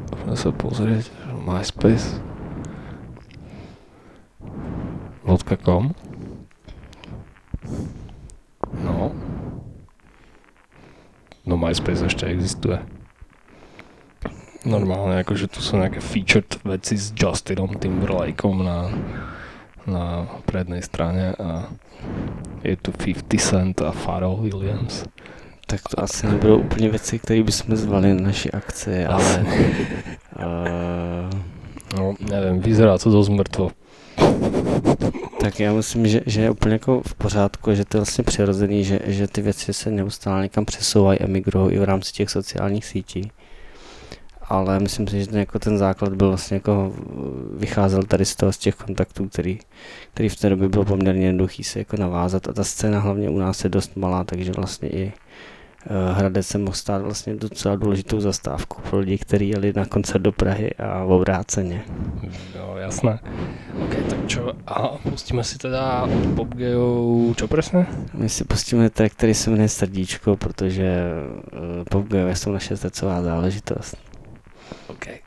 Môžeme sa pozrieť. MySpace. .com No. MySpace ešte existuje. Normálne, akože tu sú nejaké featured veci s Justinom Timberlakeom na, na prednej strane a je tu 50 Cent a Pharrell Williams. Tak to asi nebudou úplně věci, které bychom zvali na naši akci, ale... uh, no, nevím, vyzerá to dost mrtvo. Tak já myslím, že, že je úplně jako v pořádku, že to je vlastně přirozený, že, že ty věci se neustále někam přesouvají, emigrují i v rámci těch sociálních sítí. Ale myslím si, že ten, jako ten základ byl vlastně jako vycházel tady z toho, z těch kontaktů, který, který v té době bylo poměrně jednoduchý se jako navázat a ta scéna hlavně u nás je dost malá, takže vlastně i uh, Hradec se mohl stát vlastně docela důležitou zastávku pro lidi, kteří jeli na koncert do Prahy a obráceně. Jo, jasné. OK, tak čo, a pustíme si teda od Popgejov, čo presne? My si pustíme track, který se jmenuje Srdíčko, protože uh, Popgejové jsou naše srdcová záležitost. OK.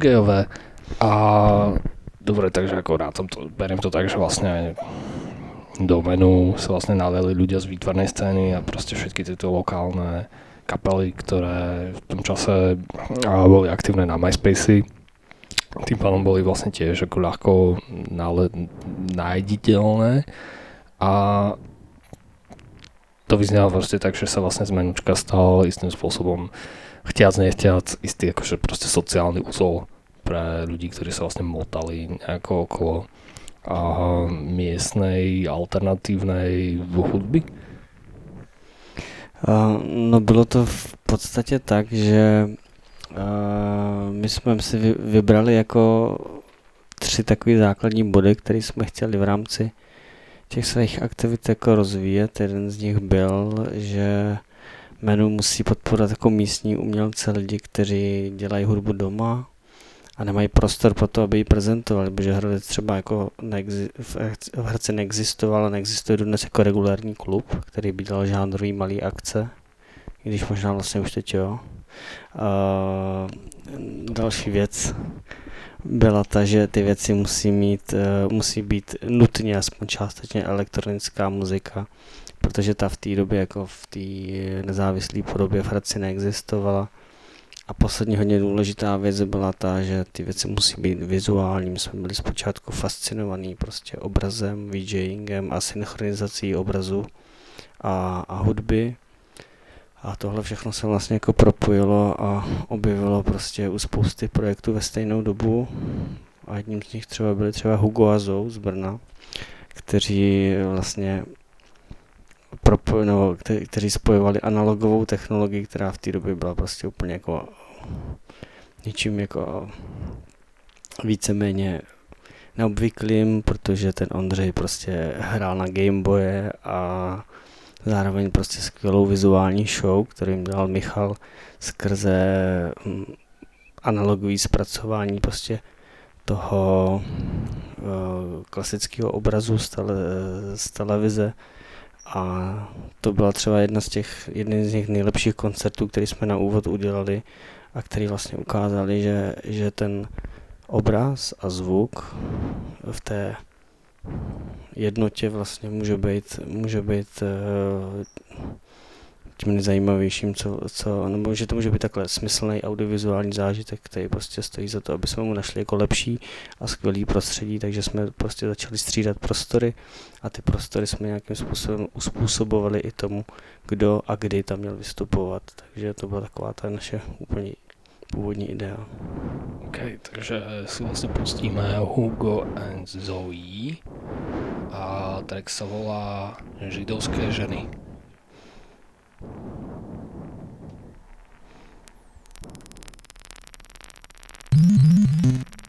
Popgejové. A dobre, takže ako rád som to, beriem to tak, že vlastne do menu sa vlastne naleli ľudia z výtvarnej scény a proste všetky tieto lokálne kapely, ktoré v tom čase boli aktívne na MySpace. Tým pádom boli vlastne tiež ako ľahko nale, nájditeľné a to vyznelo proste tak, že sa vlastne z menučka stal istým spôsobom chtiac, nechtiac, istý akože proste sociálny úzol pre ľudí, ktorí sa vlastne motali nejako okolo a miestnej alternatívnej hudby. Uh, no bylo to v podstatě tak, že uh, my jsme si vy, vybrali jako tři takové základní body, které jsme chtěli v rámci těch svých aktivit jako rozvíjet. Jeden z nich byl, že menu musí podporovat jako místní umělce, lidi, kteří dělají hudbu doma a nemají prostor pro to, aby ji prezentovali, protože Hradec třeba jako neexi- v Hradci neexistoval a neexistuje dnes jako regulární klub, který by dělal žánrový malý akce, i když možná vlastně už teď jo. A další věc byla ta, že ty věci musí mít, musí být nutně aspoň částečně elektronická muzika, protože ta v té době jako v té nezávislé podobě v Hradci neexistovala. A poslední hodně důležitá věc byla ta, že ty věci musí být vizuální. My jsme byli zpočátku fascinovaní prostě obrazem, VJingem a synchronizací obrazu a, a hudby. A tohle všechno se vlastně jako propojilo a objevilo prostě u spousty projektů ve stejnou dobu. A jedním z nich třeba byli třeba Hugo a Zou z Brna, kteří vlastně propo, no, kte, kteří spojovali analogovou technologii, která v té době byla prostě úplně jako něčím jako víceméně neobvyklým, protože ten Ondřej prostě hrál na Gameboye a zároveň prostě skvělou vizuální show, kterým dělal Michal skrze analogový zpracování prostě toho uh, klasického obrazu z, tele, z televize a to byla třeba jedna z těch, jeden z těch nejlepších koncertů, který jsme na úvod udělali a který vlastně ukázali, že, že ten obraz a zvuk v té jednotě vlastně může být, může být tím nejzajímavějším, co, co, nebo že to může být takhle smyslný audiovizuální zážitek, který prostě stojí za to, aby jsme mu našli jako lepší a skvělý prostředí, takže jsme prostě začali střídat prostory a ty prostory jsme nějakým způsobem uspůsobovali i tomu, kdo a kdy tam měl vystupovat, takže to byla taková ta naše úplně původní idea. OK, takže si vlastně pustíme Hugo and Zoe a track sa volá Židovské ženy. Mm-hmm.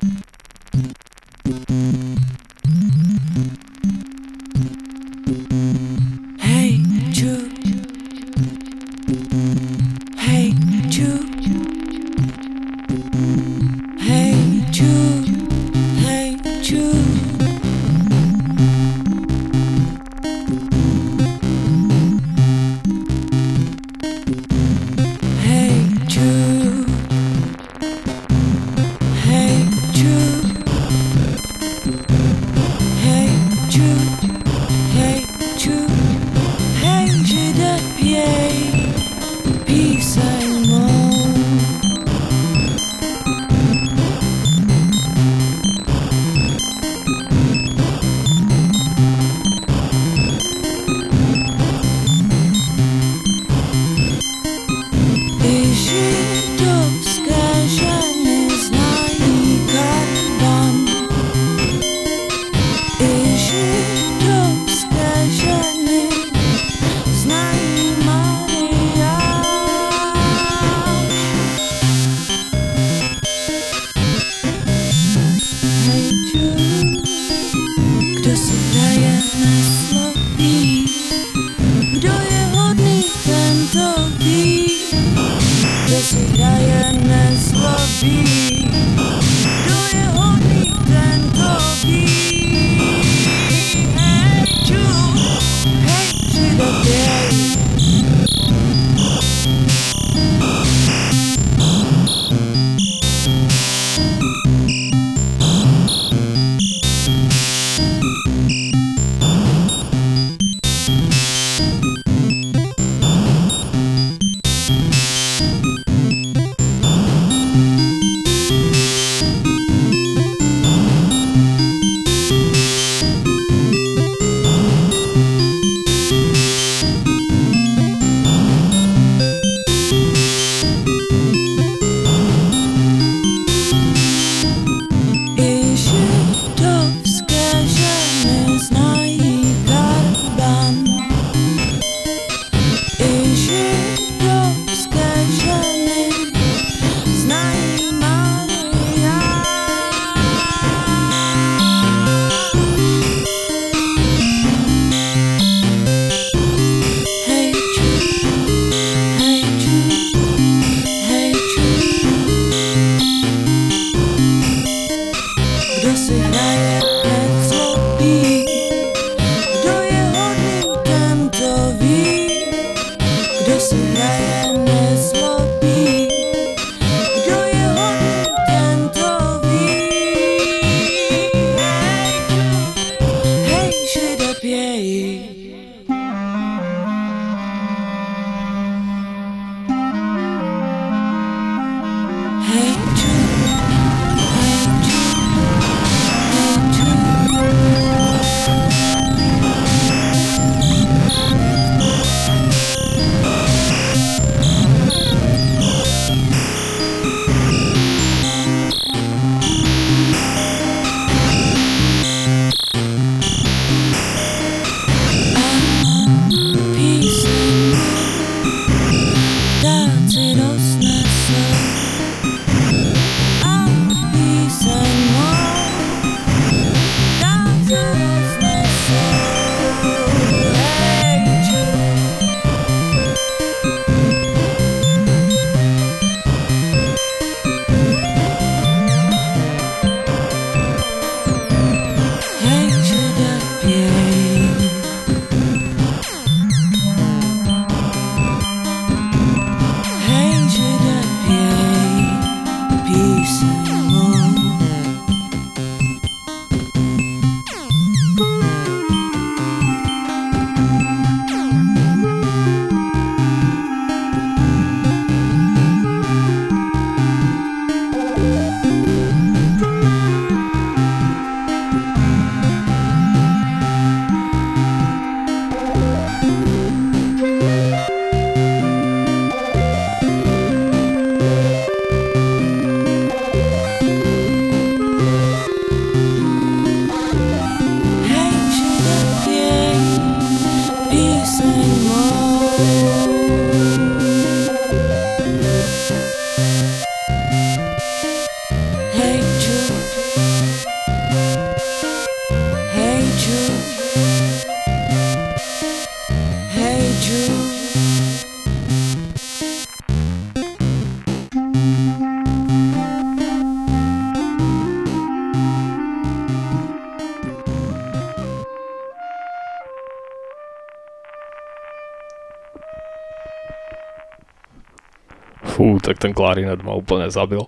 Ten klarinet ma úplne zabil.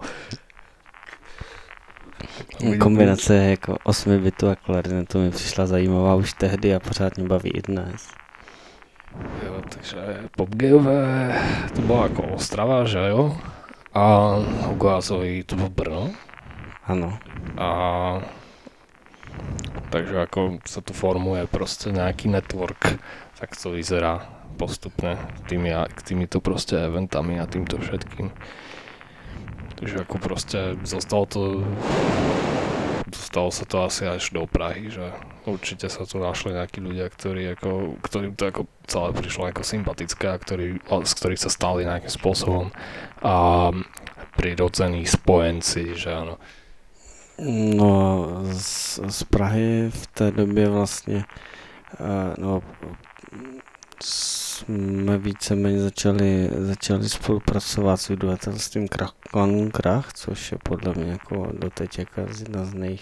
Kombinace jako 8 bitů a klarinetu mi přišla zajímavá už tehdy a pořád mě baví i dnes. Jo, takže PopGeové, to bola ako Ostrava, že jo? A Hugoázovi to bolo Brno. Ano. A takže ako sa tu formuje proste nejaký network, tak to vyzerá postupne tými, týmito proste eventami a týmto všetkým. Takže ako proste zostalo to dostalo sa to asi až do Prahy, že určite sa tu našli nejakí ľudia, ktorí ako, ktorým to ako celé prišlo ako sympatické a ktorí, z ktorých sa stali nejakým spôsobom a prirodzení spojenci, že áno. No, z, z Prahy v té době vlastně, uh, no, jsme víceméně začali, začali spolupracovat s vydavatelstvím Krach, Klan Krach, což je podle mě jako doteď jako jedna z, nej,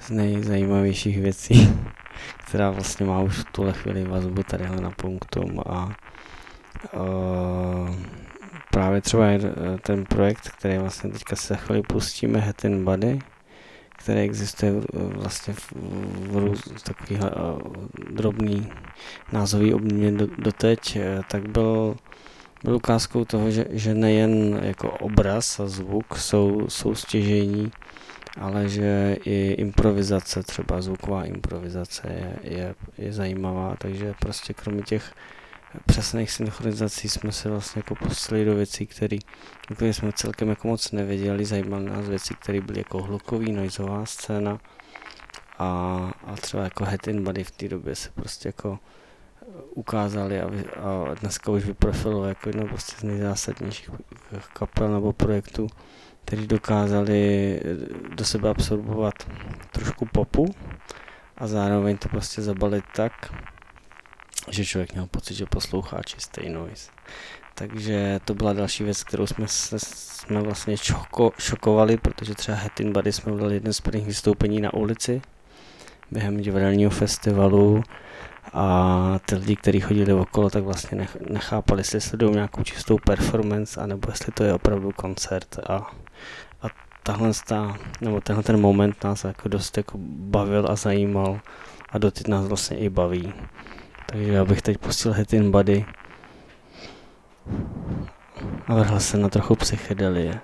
z nejzajímavějších věcí, která vlastně má už v tuhle chvíli vazbu tadyhle na punktum a uh, právě třeba je ten projekt, který vlastně teďka se chvíli pustíme, in Body, který existuje vlastně v, v růz, takový uh, drobný názový obměně do, doteď, tak byl, byl ukázkou toho, že, že nejen jako obraz a zvuk jsou, jsou stěžení, ale že i improvizace, třeba zvuková improvizace je, je, je zajímavá, takže prostě kromě těch přesných synchronizací jsme se vlastně jako pustili do věcí, které, které jsme celkem jako moc nevěděli, zajímaly nás věci, které byly jako hlukový, noizová scéna a, a třeba jako Head in Body v té době se prostě jako ukázali a, a dneska už vyprofilovali jako jedno prostě z nejzásadnějších kapel nebo projektů, který dokázali do sebe absorbovat trošku popu a zároveň to prostě zabalit tak, že člověk měl pocit, že poslouchá čistý noise. Takže to byla další věc, kterou jsme, se, jsme vlastně šoko, šokovali, protože třeba Hat in Body jsme udělali jeden z prvních vystoupení na ulici během divadelního festivalu a ty lidi, kteří chodili okolo, tak vlastně nechápali, jestli sledují nějakou čistou performance, anebo jestli to je opravdu koncert a, a tahle ta, nebo tenhle ten moment nás jako dost jako bavil a zajímal a doteď nás vlastně i baví. Takže já bych teď pustil Head in Body a vrhl se na trochu psychedelie.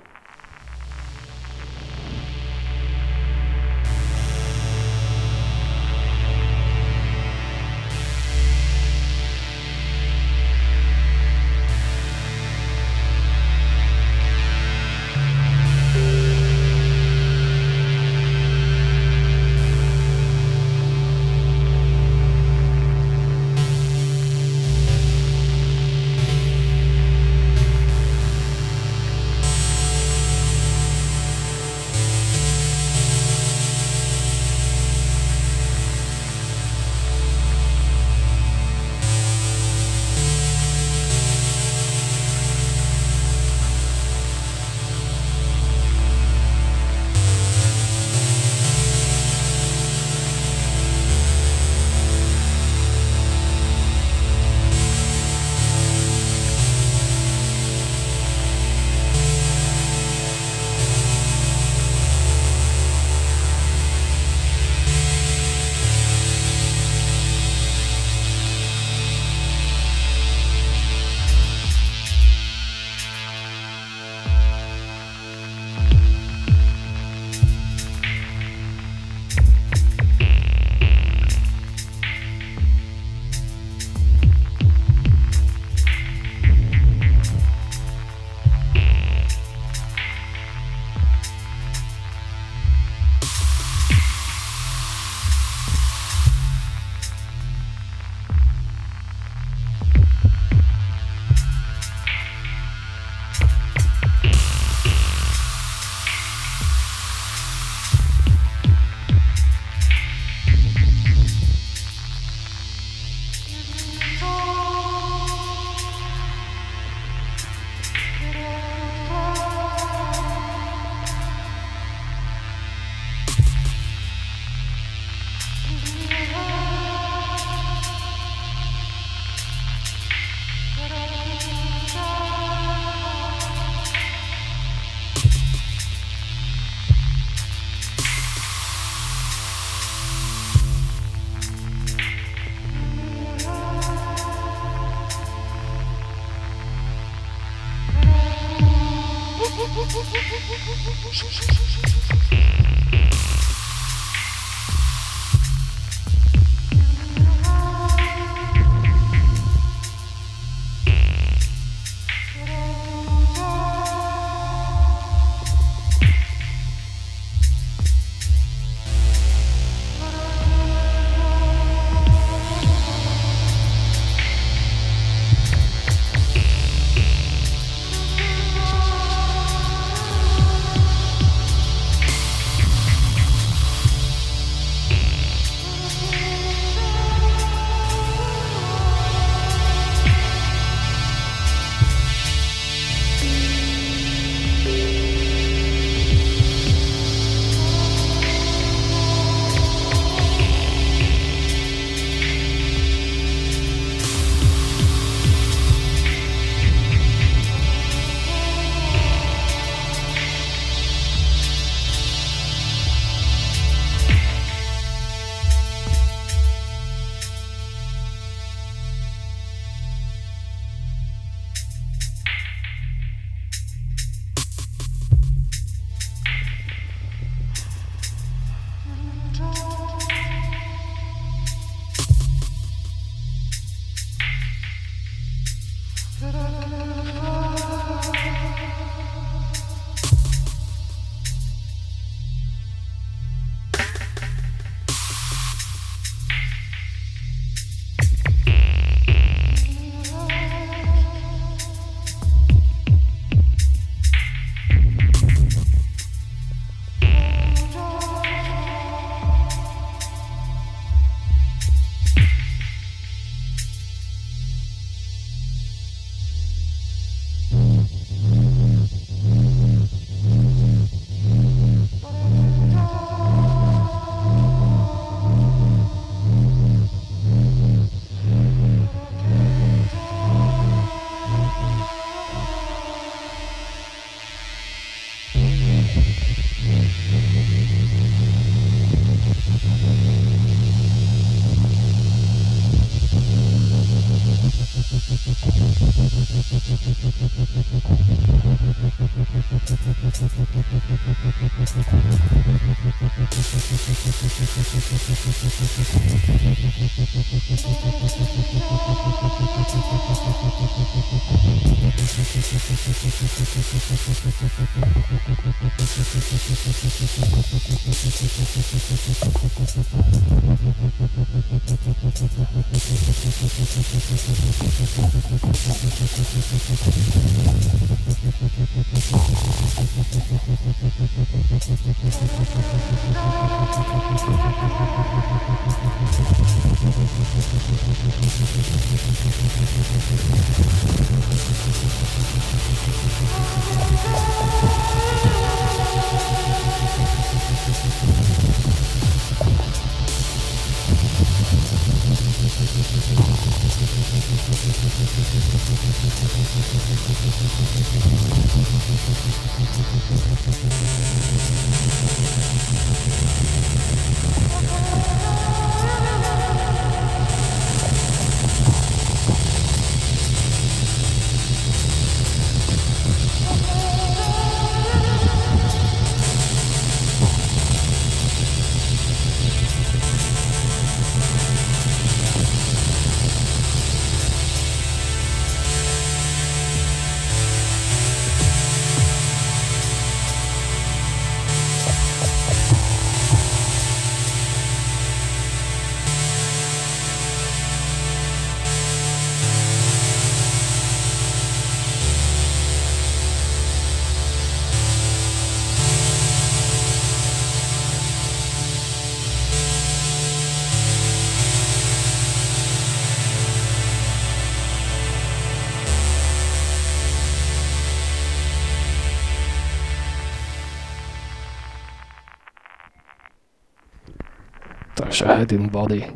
Takže Head in Body.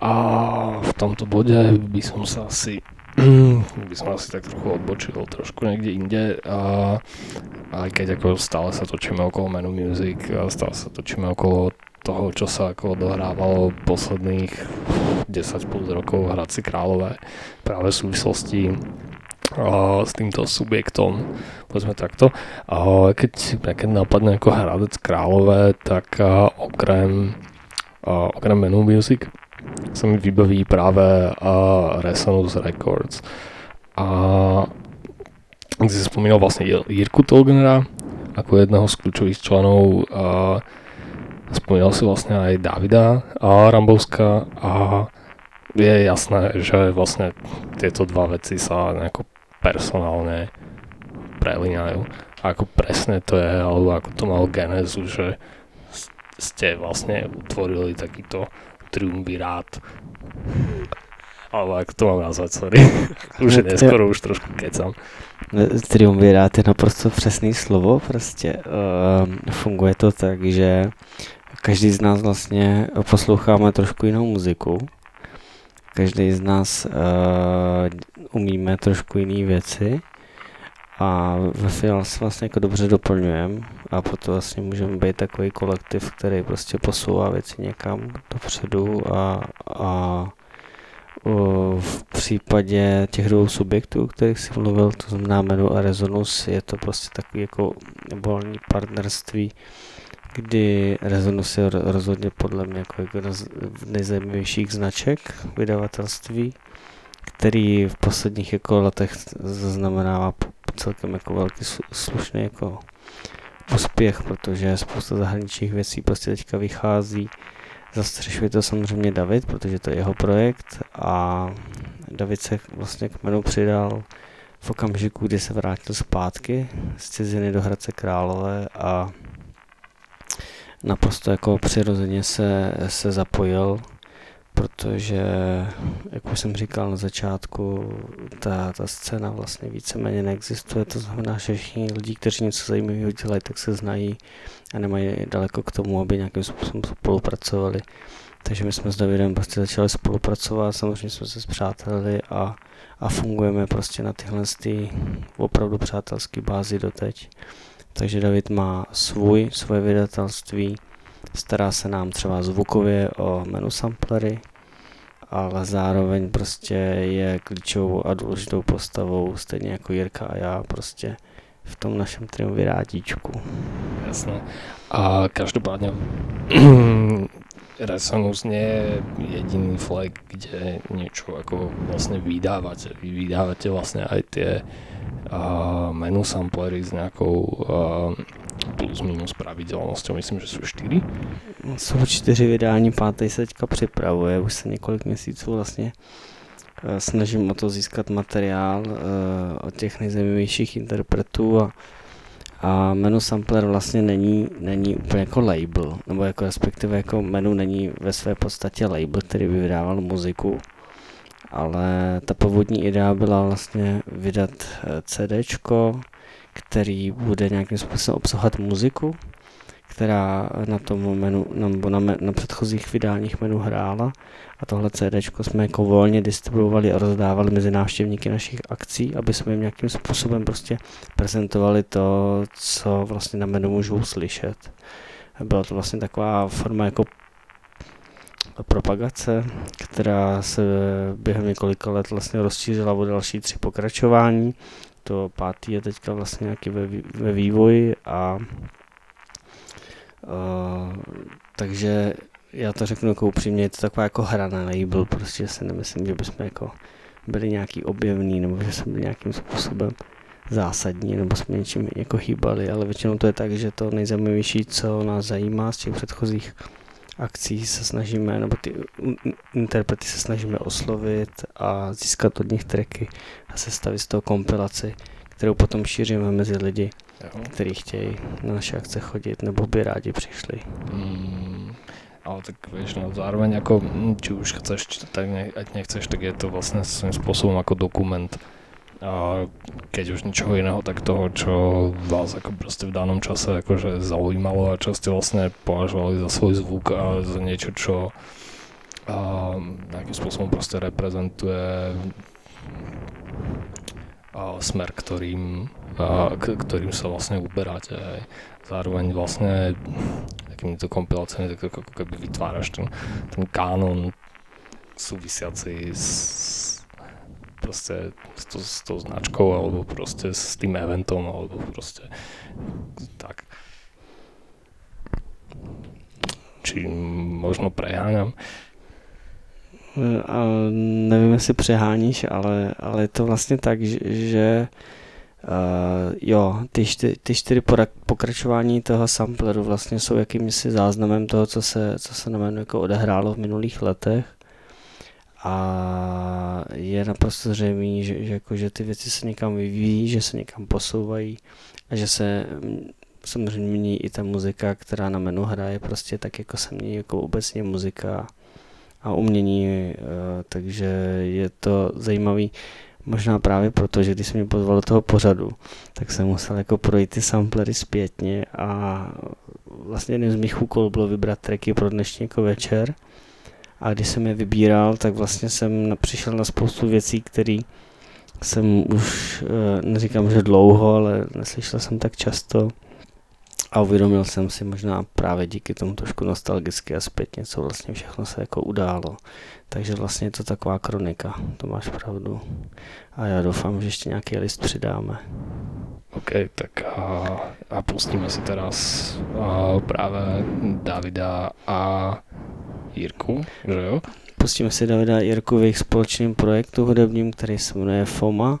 A v tomto bode by som sa asi by som asi tak trochu odbočil trošku niekde inde a aj keď ako stále sa točíme okolo menu music a stále sa točíme okolo toho, čo sa ako odohrávalo posledných 10 plus rokov Hradci Králové práve v súvislosti a, s týmto subjektom, povedzme takto. A keď, keď napadne ako Hradec Králové, tak a, okrem, a, okrem menu music sa mi vybaví práve uh, Resonance Records. A keď si spomínal vlastne Jir- Jirku Tolgenera ako jedného z kľúčových členov a spomínal si vlastne aj Davida a Rambovska a je jasné, že vlastne tieto dva veci sa nejako personálne prelínajú. Ako presne to je, alebo ako to malo genezu, že ste vlastne utvorili takýto triumvirát. Ale ako to mám nazvať, sorry. už je neskoro, už trošku kecam. Triumvirát je naprosto přesný slovo, prostě uh, funguje to tak, že každý z nás vlastně posloucháme trošku jinou muziku, každý z nás uh, umíme trošku jiné věci a ve finále se vlastně jako dobře doplňujeme a proto vlastně můžeme být takový kolektiv, který prostě posouvá věci někam dopředu a, a v případě těch dvou subjektů, o kterých si mluvil, to znamená Menu a Rezonus, je to prostě takový jako volný partnerství, kdy Rezonus je ro- rozhodně podle mě jako jeden z nejzajímavějších značek vydavatelství, který v posledních jako letech zaznamenává celkem jako velký slu- slušný jako úspěch, protože spousta zahraničních věcí prostě teďka vychází. Zastřešuje to samozřejmě David, protože to je jeho projekt a David se vlastně k menu přidal v okamžiku, kdy se vrátil zpátky z ciziny do Hradce Králové a naprosto jako přirozeně se, se zapojil, protože, jak už jsem říkal na začátku, ta, ta scéna vlastně víceméně neexistuje, to znamená, že všichni lidi, kteří něco zajímavého dělají, tak se znají a nemají daleko k tomu, aby nějakým způsobem spolupracovali. Takže my jsme s Davidem prostě začali spolupracovat, samozřejmě jsme se zpřátelili a, a fungujeme prostě na tyhle ty opravdu přátelské bázi doteď. Takže David má svůj, svoje vydatelství, stará se nám třeba zvukově o menu samplery, ale zároveň prostě je klíčovou a důležitou postavou, stejně jako Jirka a já prostě v tom našem triumvirátíčku. Jasné. A každopádně Resonus nie je jediný flag, kde niečo ako vlastne vydávate. Vy vydávate vlastne aj tie uh, menu samplery s nejakou uh, plus minus pravidelnosťou. Myslím, že sú 4. Jsou čtyři vydání, pátý se teďka připravuje, už se několik měsíců vlastně eh, snažím o to získat materiál eh, od těch nejzajímavějších interpretů a, a menu sampler vlastně není, není úplně jako label, nebo jako respektive jako menu není ve své podstatě label, který by vydával muziku, ale ta původní idea byla vlastně vydat eh, CDčko, který bude nějakým způsobem obsahovat muziku, která na tom menu, nebo na, na předchozích vydáních menu hrála a tohle CD jsme jako volně distribuovali a rozdávali mezi návštěvníky našich akcí, aby jsme jim nějakým způsobem prostě prezentovali to, co vlastně na menu můžou slyšet. Byla to vlastně taková forma jako propagace, která se během několika let vlastně rozšířila o další tři pokračování. To pátý je teďka vlastně nějaký ve, ve vývoji a Uh, takže já to řeknu jako upřímně, je to taková jako hra na label, prostě si nemyslím, že bychom jako byli nějaký objevný, nebo že jsme byli nějakým způsobem zásadní, nebo jsme něčím jako hýbali, ale většinou to je tak, že to nejzajímavější, co nás zajímá z těch předchozích akcí se snažíme, nebo ty interprety se snažíme oslovit a získat od nich tracky a sestavit z toho kompilaci, kterou potom šíříme mezi lidi, Jo. kteří chtějí na naše akce chodit nebo by rádi přišli. Mm, ale tak vieš, no zároveň ako, mm, či už chceš, tak ne, ať nechceš, tak je to vlastne svým spôsobom ako dokument. A keď už ničoho iného, tak toho, čo vás ako proste v danom čase akože zaujímalo a čo ste vlastne považovali za svoj zvuk a za niečo, čo a, nejakým spôsobom proste reprezentuje a, smer, ktorým, a, k, ktorým sa vlastne uberáte. Hej. Zároveň vlastne takýmito kompiláciami tak ako keby vytváraš ten, ten kánon súvisiaci s proste s, to, značkou alebo proste s tým eventom alebo proste tak. Či možno preháňam. Eh, A nevím, jestli přeháníš, ale, ale je to vlastně tak, že, že uh, jo, ty, čty, ty čtyři pokračování toho sampleru vlastně jsou jakýmsi záznamem toho, co se, co se na jako odehrálo v minulých letech. A je naprosto zřejmý, že, že, jako, že ty věci se někam vyvíjí, že se někam posouvají a že se mm, samozřejmě mění i ta muzika, která na menu hraje, prostě tak jako se mění jako obecně muzika a umění, eh, takže je to zajímavý. Možná právě proto, že když jsem mě pozval do toho pořadu, tak jsem musel jako projít ty samplery zpětně a vlastně jedním z mých úkolů bylo vybrat tracky pro dnešní jako večer. A když jsem je vybíral, tak vlastně jsem přišel na spoustu věcí, které jsem už, eh, neříkám, že dlouho, ale neslyšel jsem tak často. A uvědomil jsem si možná právě díky tomu trošku nostalgicky a zpětně, co vlastně všechno se jako událo. Takže vlastně je to taková kronika, to máš pravdu. A já doufám, že ještě nějaký list přidáme. OK, tak a, a pustíme si teraz a, práve Davida a Jirku, že jo? Pustíme si Davida Jirku v jejich společném projektu hudebním, který se jmenuje FOMA.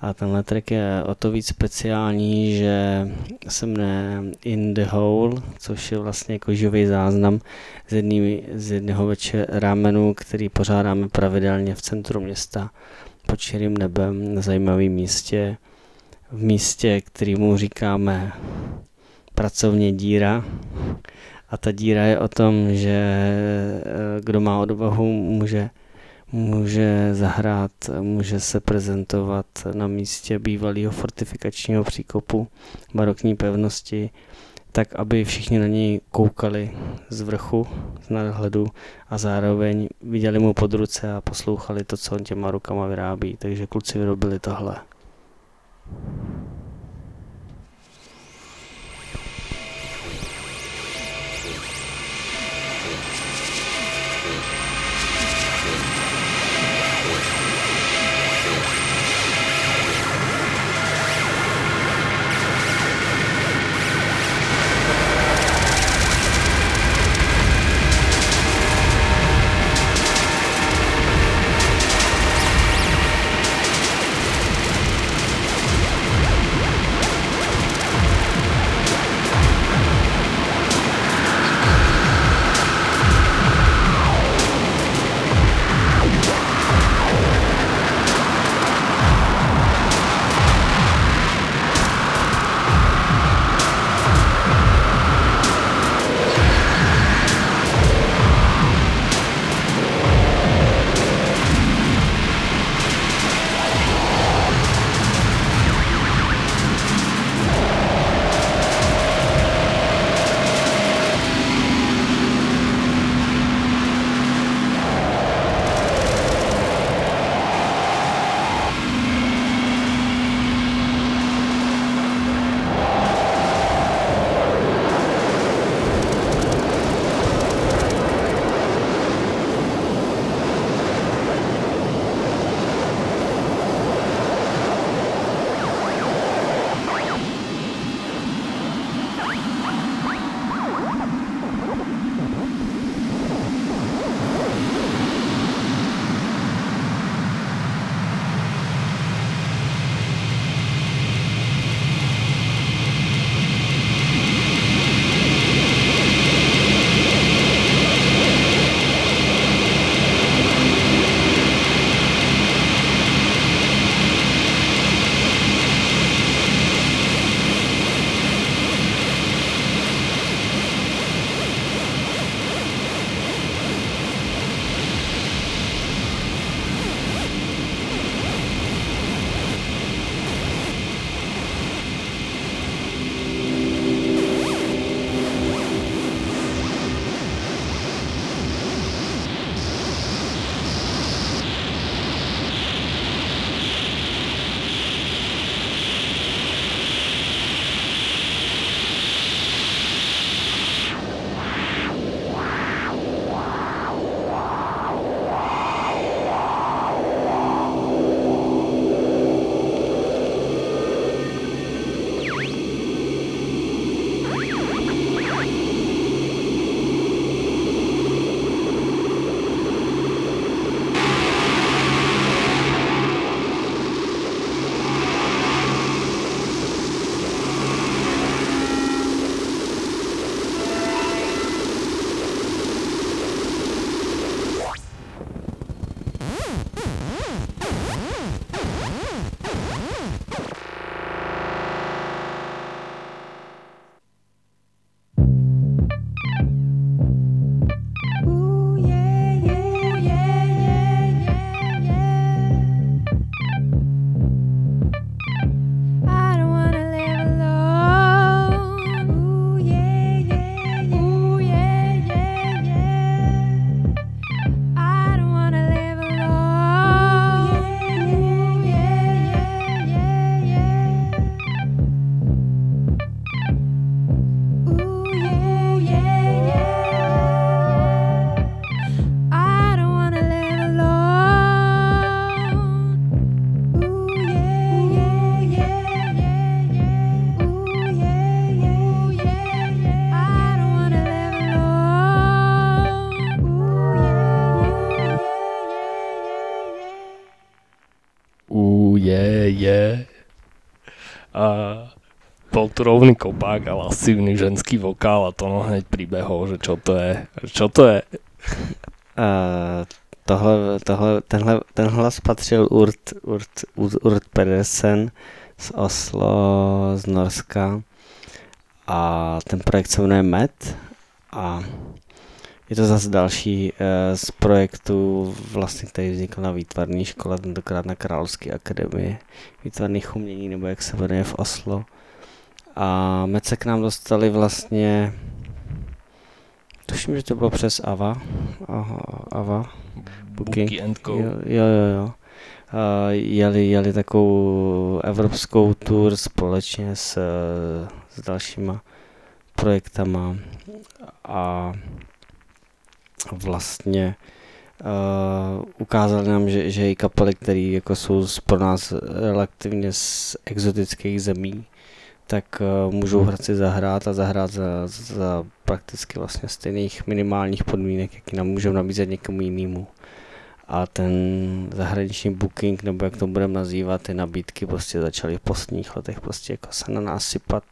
A tenhle track je o to víc speciální, že se jmenuje In the Hole, což je vlastně jako živý záznam z, jedný, z jednoho večera menu, který pořádáme pravidelně v centru města pod širým nebem na zajímavém místě. V místě, kterýmu říkáme pracovně díra. A ta díra je o tom, že eh, kdo má odvahu, může, může zahrát, může se prezentovat na místě bývalého fortifikačního příkopu barokní pevnosti, tak aby všichni na něj koukali z vrchu, z nadhledu a zároveň viděli mu pod ruce a poslouchali to, co on těma rukama vyrábí. Takže kluci vyrobili tohle. Rovný kopák a lascívny ženský vokál a to no hneď príbehol, že čo to je, čo to je. Uh, tohle, tohle, tenhle, ten hlas patřil Urt, Urt, Urt, Urt Pedersen z Oslo, z Norska a ten projekt se jmenuje MET a je to zase další uh, z projektů, vlastně, který vznikl na výtvarné škole, tentokrát na Královské akademii výtvarných umění, nebo jak se jmenuje v Oslo. A MET se k nám dostali vlastně Tuším, že to bylo přes Ava. Aha, Ava. Booking and Co. Jo, jo, jo. jo. Uh, jeli, jeli takovou evropskou tour společně s, s dalšíma projektama a vlastně uh, ukázali nám, že, že i kapely, které jako jsou pro nás relativně z exotických zemí, tak uh, můžou Hradci zahrát a zahrát za, za prakticky vlastně stejných minimálních podmínek, jaký nám můžeme nabízet někomu jinému. A ten zahraniční booking, nebo jak to budeme nazývat, ty nabídky prostě začaly v posledních letech prostě jako se na nás sypat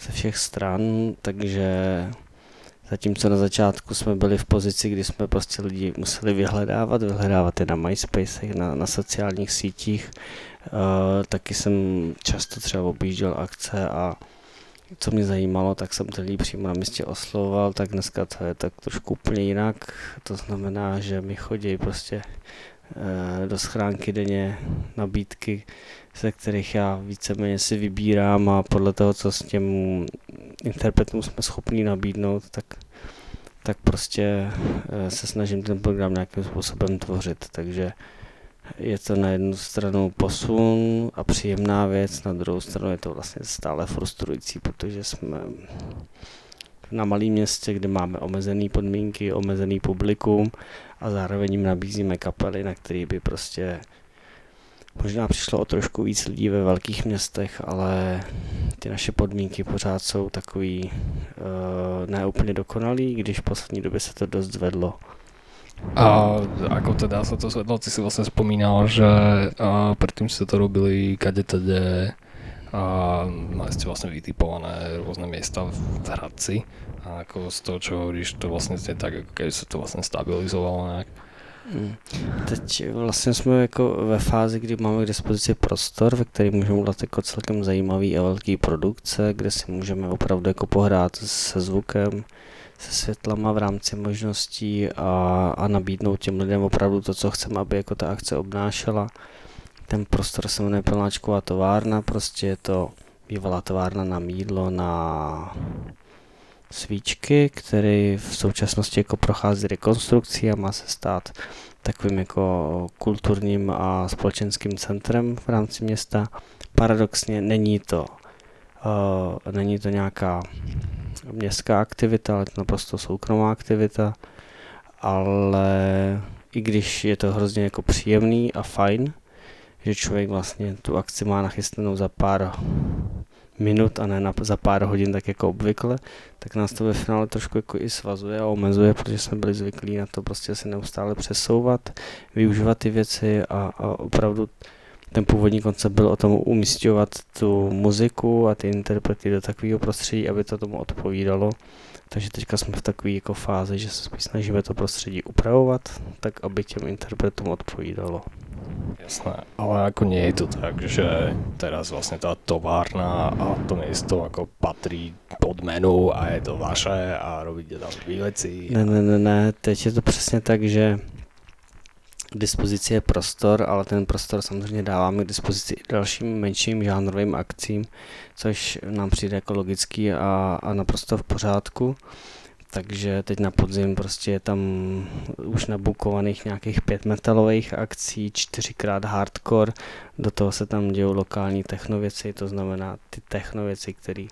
ze všech stran, takže zatímco na začátku jsme byli v pozici, kdy jsme prostě lidi museli vyhledávat, vyhledávat je na MySpace, na, na sociálních sítích, Uh, taky jsem často třeba objížděl akce a co mě zajímalo, tak jsem ty lidi přímo na místě oslovoval, tak dneska to je tak trošku úplně jinak. To znamená, že mi chodí prostě uh, do schránky denně nabídky, ze kterých já víceméně si vybírám a podle toho, co s těm interpretům jsme schopni nabídnout, tak, tak prostě uh, se snažím ten program nějakým způsobem tvořit. Takže je to na jednu stranu posun a příjemná věc, na druhou stranu je to vlastně stále frustrující, protože jsme na malém městě, kde máme omezené podmínky, omezený publikum a zároveň jim nabízíme kapely, na který by prostě možná přišlo o trošku víc lidí ve velkých městech, ale ty naše podmínky pořád jsou takový uh, neúplně dokonalý, když v poslední době se to dost zvedlo. A ako teda sa to zvedlo, ty si vlastne spomínal, že a predtým ste to robili kade tede a mali ste vlastne vytipované rôzne miesta v Hradci a ako z toho, čo hovoríš, to vlastne znie tak, ako keby sa to vlastne stabilizovalo nejak. Hmm. Teď vlastně jsme jako ve fázi, kdy máme k dispozici prostor, ve kterém můžeme udělat jako celkem zajímavý a velký produkce, kde si můžeme opravdu jako pohrát se zvukem, se světlama v rámci možností a, a nabídnout těm lidem opravdu to, co chceme, aby jako ta akce obnášela. Ten prostor se jmenuje Plnáčková továrna, prostě je to bývalá továrna na mídlo, na svíčky, který v současnosti jako prochází rekonstrukcí a má se stát takovým jako kulturním a společenským centrem v rámci města. Paradoxně není to, uh, není to nějaká městská aktivita, ale to naprosto soukromá aktivita, ale i když je to hrozně jako příjemný a fajn, že člověk vlastně tu akci má nachystanou za pár minut a ne na, za pár hodin, tak jako obvykle, tak nás to ve finále trošku jako i svazuje a omezuje, protože jsme byli zvyklí na to prostě se neustále přesouvat, využívat ty věci a, a opravdu ten původní koncept byl o tom umístěvat tu muziku a ty interprety do takového prostředí, aby to tomu odpovídalo. Takže teďka jsme v takové jako fázi, že se spíš snažíme to prostředí upravovat, tak aby těm interpretům odpovídalo. Jasné, ale jako nie je to tak, že teraz vlastně ta továrna a to město jako patří pod menu a je to vaše a robíte tam věci. Ne, ne, ne, ne, teď je to přesně tak, že k dispozici je prostor, ale ten prostor samozřejmě dáváme k dispozici i dalším menším žánrovým akcím, což nám přijde jako logický a, a naprosto v pořádku. Takže teď na podzim prostě je tam už nabukovaných nějakých pět metalových akcí, čtyřikrát hardcore, do toho se tam dějou lokální technověci, to znamená ty technověci, které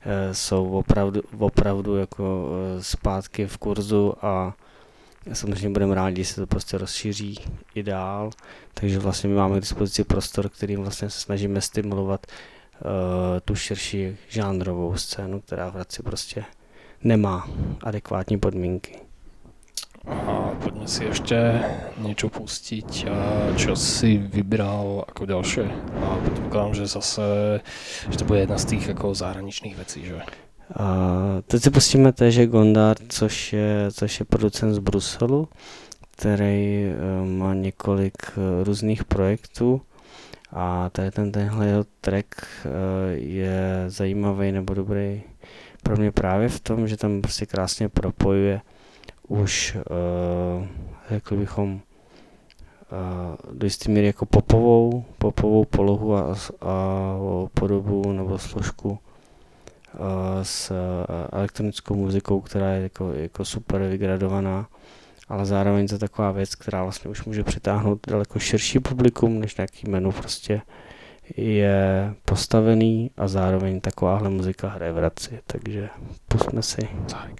e, jsou opravdu, opravdu jako e, zpátky v kurzu a samozřejmě budeme rádi, když se to prostě rozšíří i dál, takže vlastně my máme k dispozici prostor, kterým vlastně se snažíme stimulovat uh, tu širší žánrovou scénu, která v Hradci prostě nemá adekvátní podmínky. A poďme si ešte niečo pustiť, a si vybral ako ďalšie. A predpokladám, že zase, že to bude jedna z tých ako zahraničných vecí, že? A teď si pustíme téže Gondard, což je, což je producent z Bruselu, který eh, má několik eh, různých projektů. A tady ten tenhle jeho track eh, je zajímavý nebo dobrý pro mě právě v tom, že tam prostě krásně propojuje už, řekli bychom, do jisté míry jako popovou, popovou polohu a, a podobu nebo složku s elektronickou muzikou, která je jako, jako super vygradovaná, ale zároveň to taková věc, která vlastně už může přitáhnout daleko širší publikum, než nějaký menu prostě je postavený a zároveň takováhle muzika hraje v raci, takže pustme si. Tak.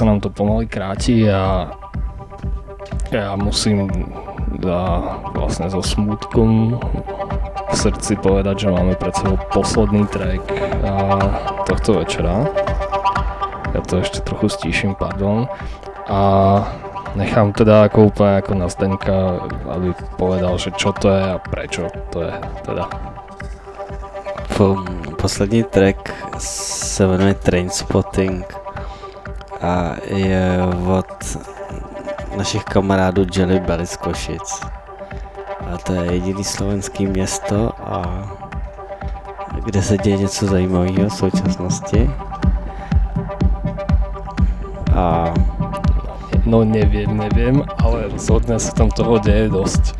Sa nám to pomaly kráti a ja musím za, vlastne so smutkom v srdci povedať, že máme pred sebou posledný track a, tohto večera. Ja to ešte trochu stíšim, pardon. A nechám teda ako úplne ako na Zdeňka, aby povedal, že čo to je a prečo to je teda. V poslední track se jmenuje Trainspotting a je od našich kamarádů Jelly Belly z Košic. A to je jediný slovenský město a kde se děje něco zajímavého v současnosti. A No neviem, neviem, ale rozhodne sa tam toho deje dosť.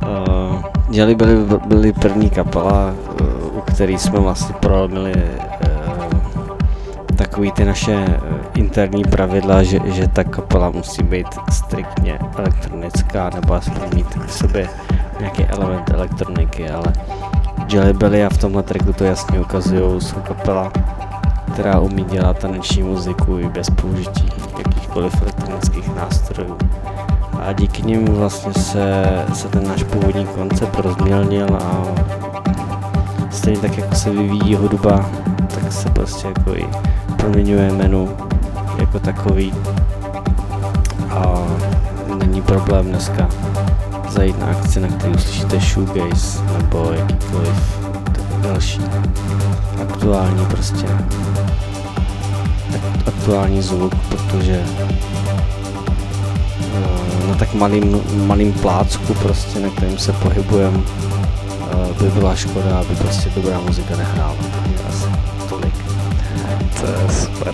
Uh, Jelly byli, byli první kapela, u který jsme vlastně prolomili takový ty naše uh, interní pravidla, že, že ta kapela musí být striktně elektronická nebo aspoň mít v sobě nějaký element elektroniky, ale Jelly a v tomhle tracku to jasně ukazují, jsou kapela, která umí dělat taneční muziku i bez použití jakýchkoliv elektronických nástrojů. A díky nim vlastně se, se ten náš původní koncept rozmělnil a stejně tak jako se vyvíjí hudba, tak se prostě jako i proměňuje menu jako takový. A není problém dneska zajít na akci, na který uslyšíte shoegaze nebo jakýkoliv další aktuální prostě aktuální zvuk, protože eh, na tak malým, malým plácku prostě, na kterým se pohybujem, eh, by byla škoda, aby prostě dobrá muzika nehrála. Je super.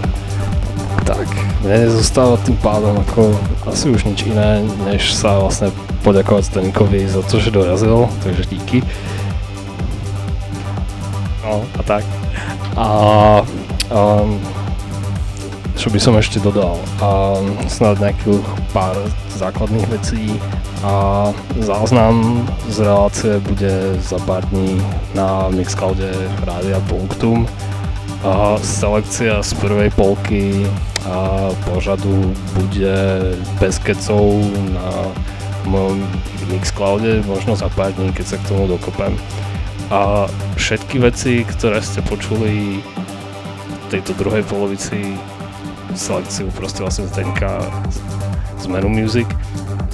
Tak, mne nezostáva tým pádom ako asi už nič iné, než sa vlastne poďakovať Staníkovi za to, že dorazil, takže díky. No a tak. A um, čo by som ešte dodal? Um, snad nejakých pár základných vecí. A záznam z relácie bude za pár dní na Mixcloude Rádia Punktum. A selekcia z prvej polky a pořadu bude bez kecov na mojom Mixcloude, možno za pár dní, keď sa k tomu dokopem. A všetky veci, ktoré ste počuli v tejto druhej polovici selekciu proste vlastne Zdeňka z Menu Music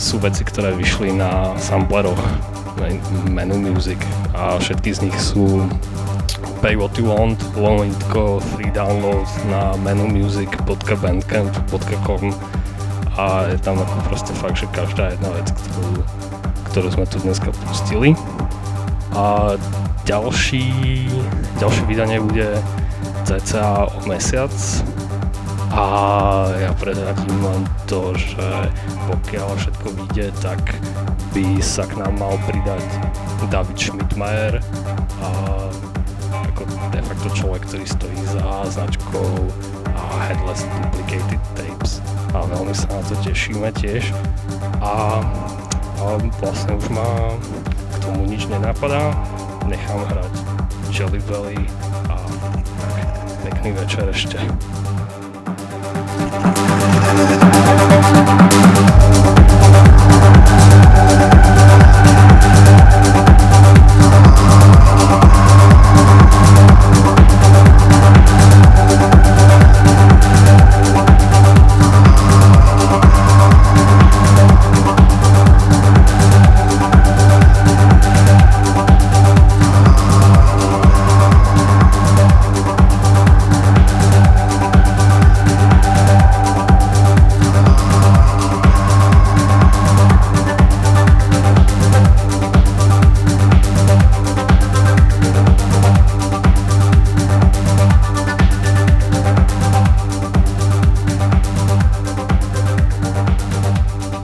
sú veci, ktoré vyšli na sampleroch Menu Music a všetky z nich sú Pay What You Want, lomítko free download na menumusic.bandcamp.com a je tam ako proste fakt, že každá jedna vec, ktorú, ktorú sme tu dneska pustili. A ďalší, ďalšie vydanie bude cca o mesiac a ja prezradím len to, že pokiaľ všetko vyjde, tak by sa k nám mal pridať David Schmidtmeier a ako de facto človek, ktorý stojí za značkou a Headless Duplicated Tapes. A veľmi sa na to tešíme tiež a, a vlastne už ma k tomu nič nenapadá. Nechám hrať Jelly Belly a pekný večer ešte.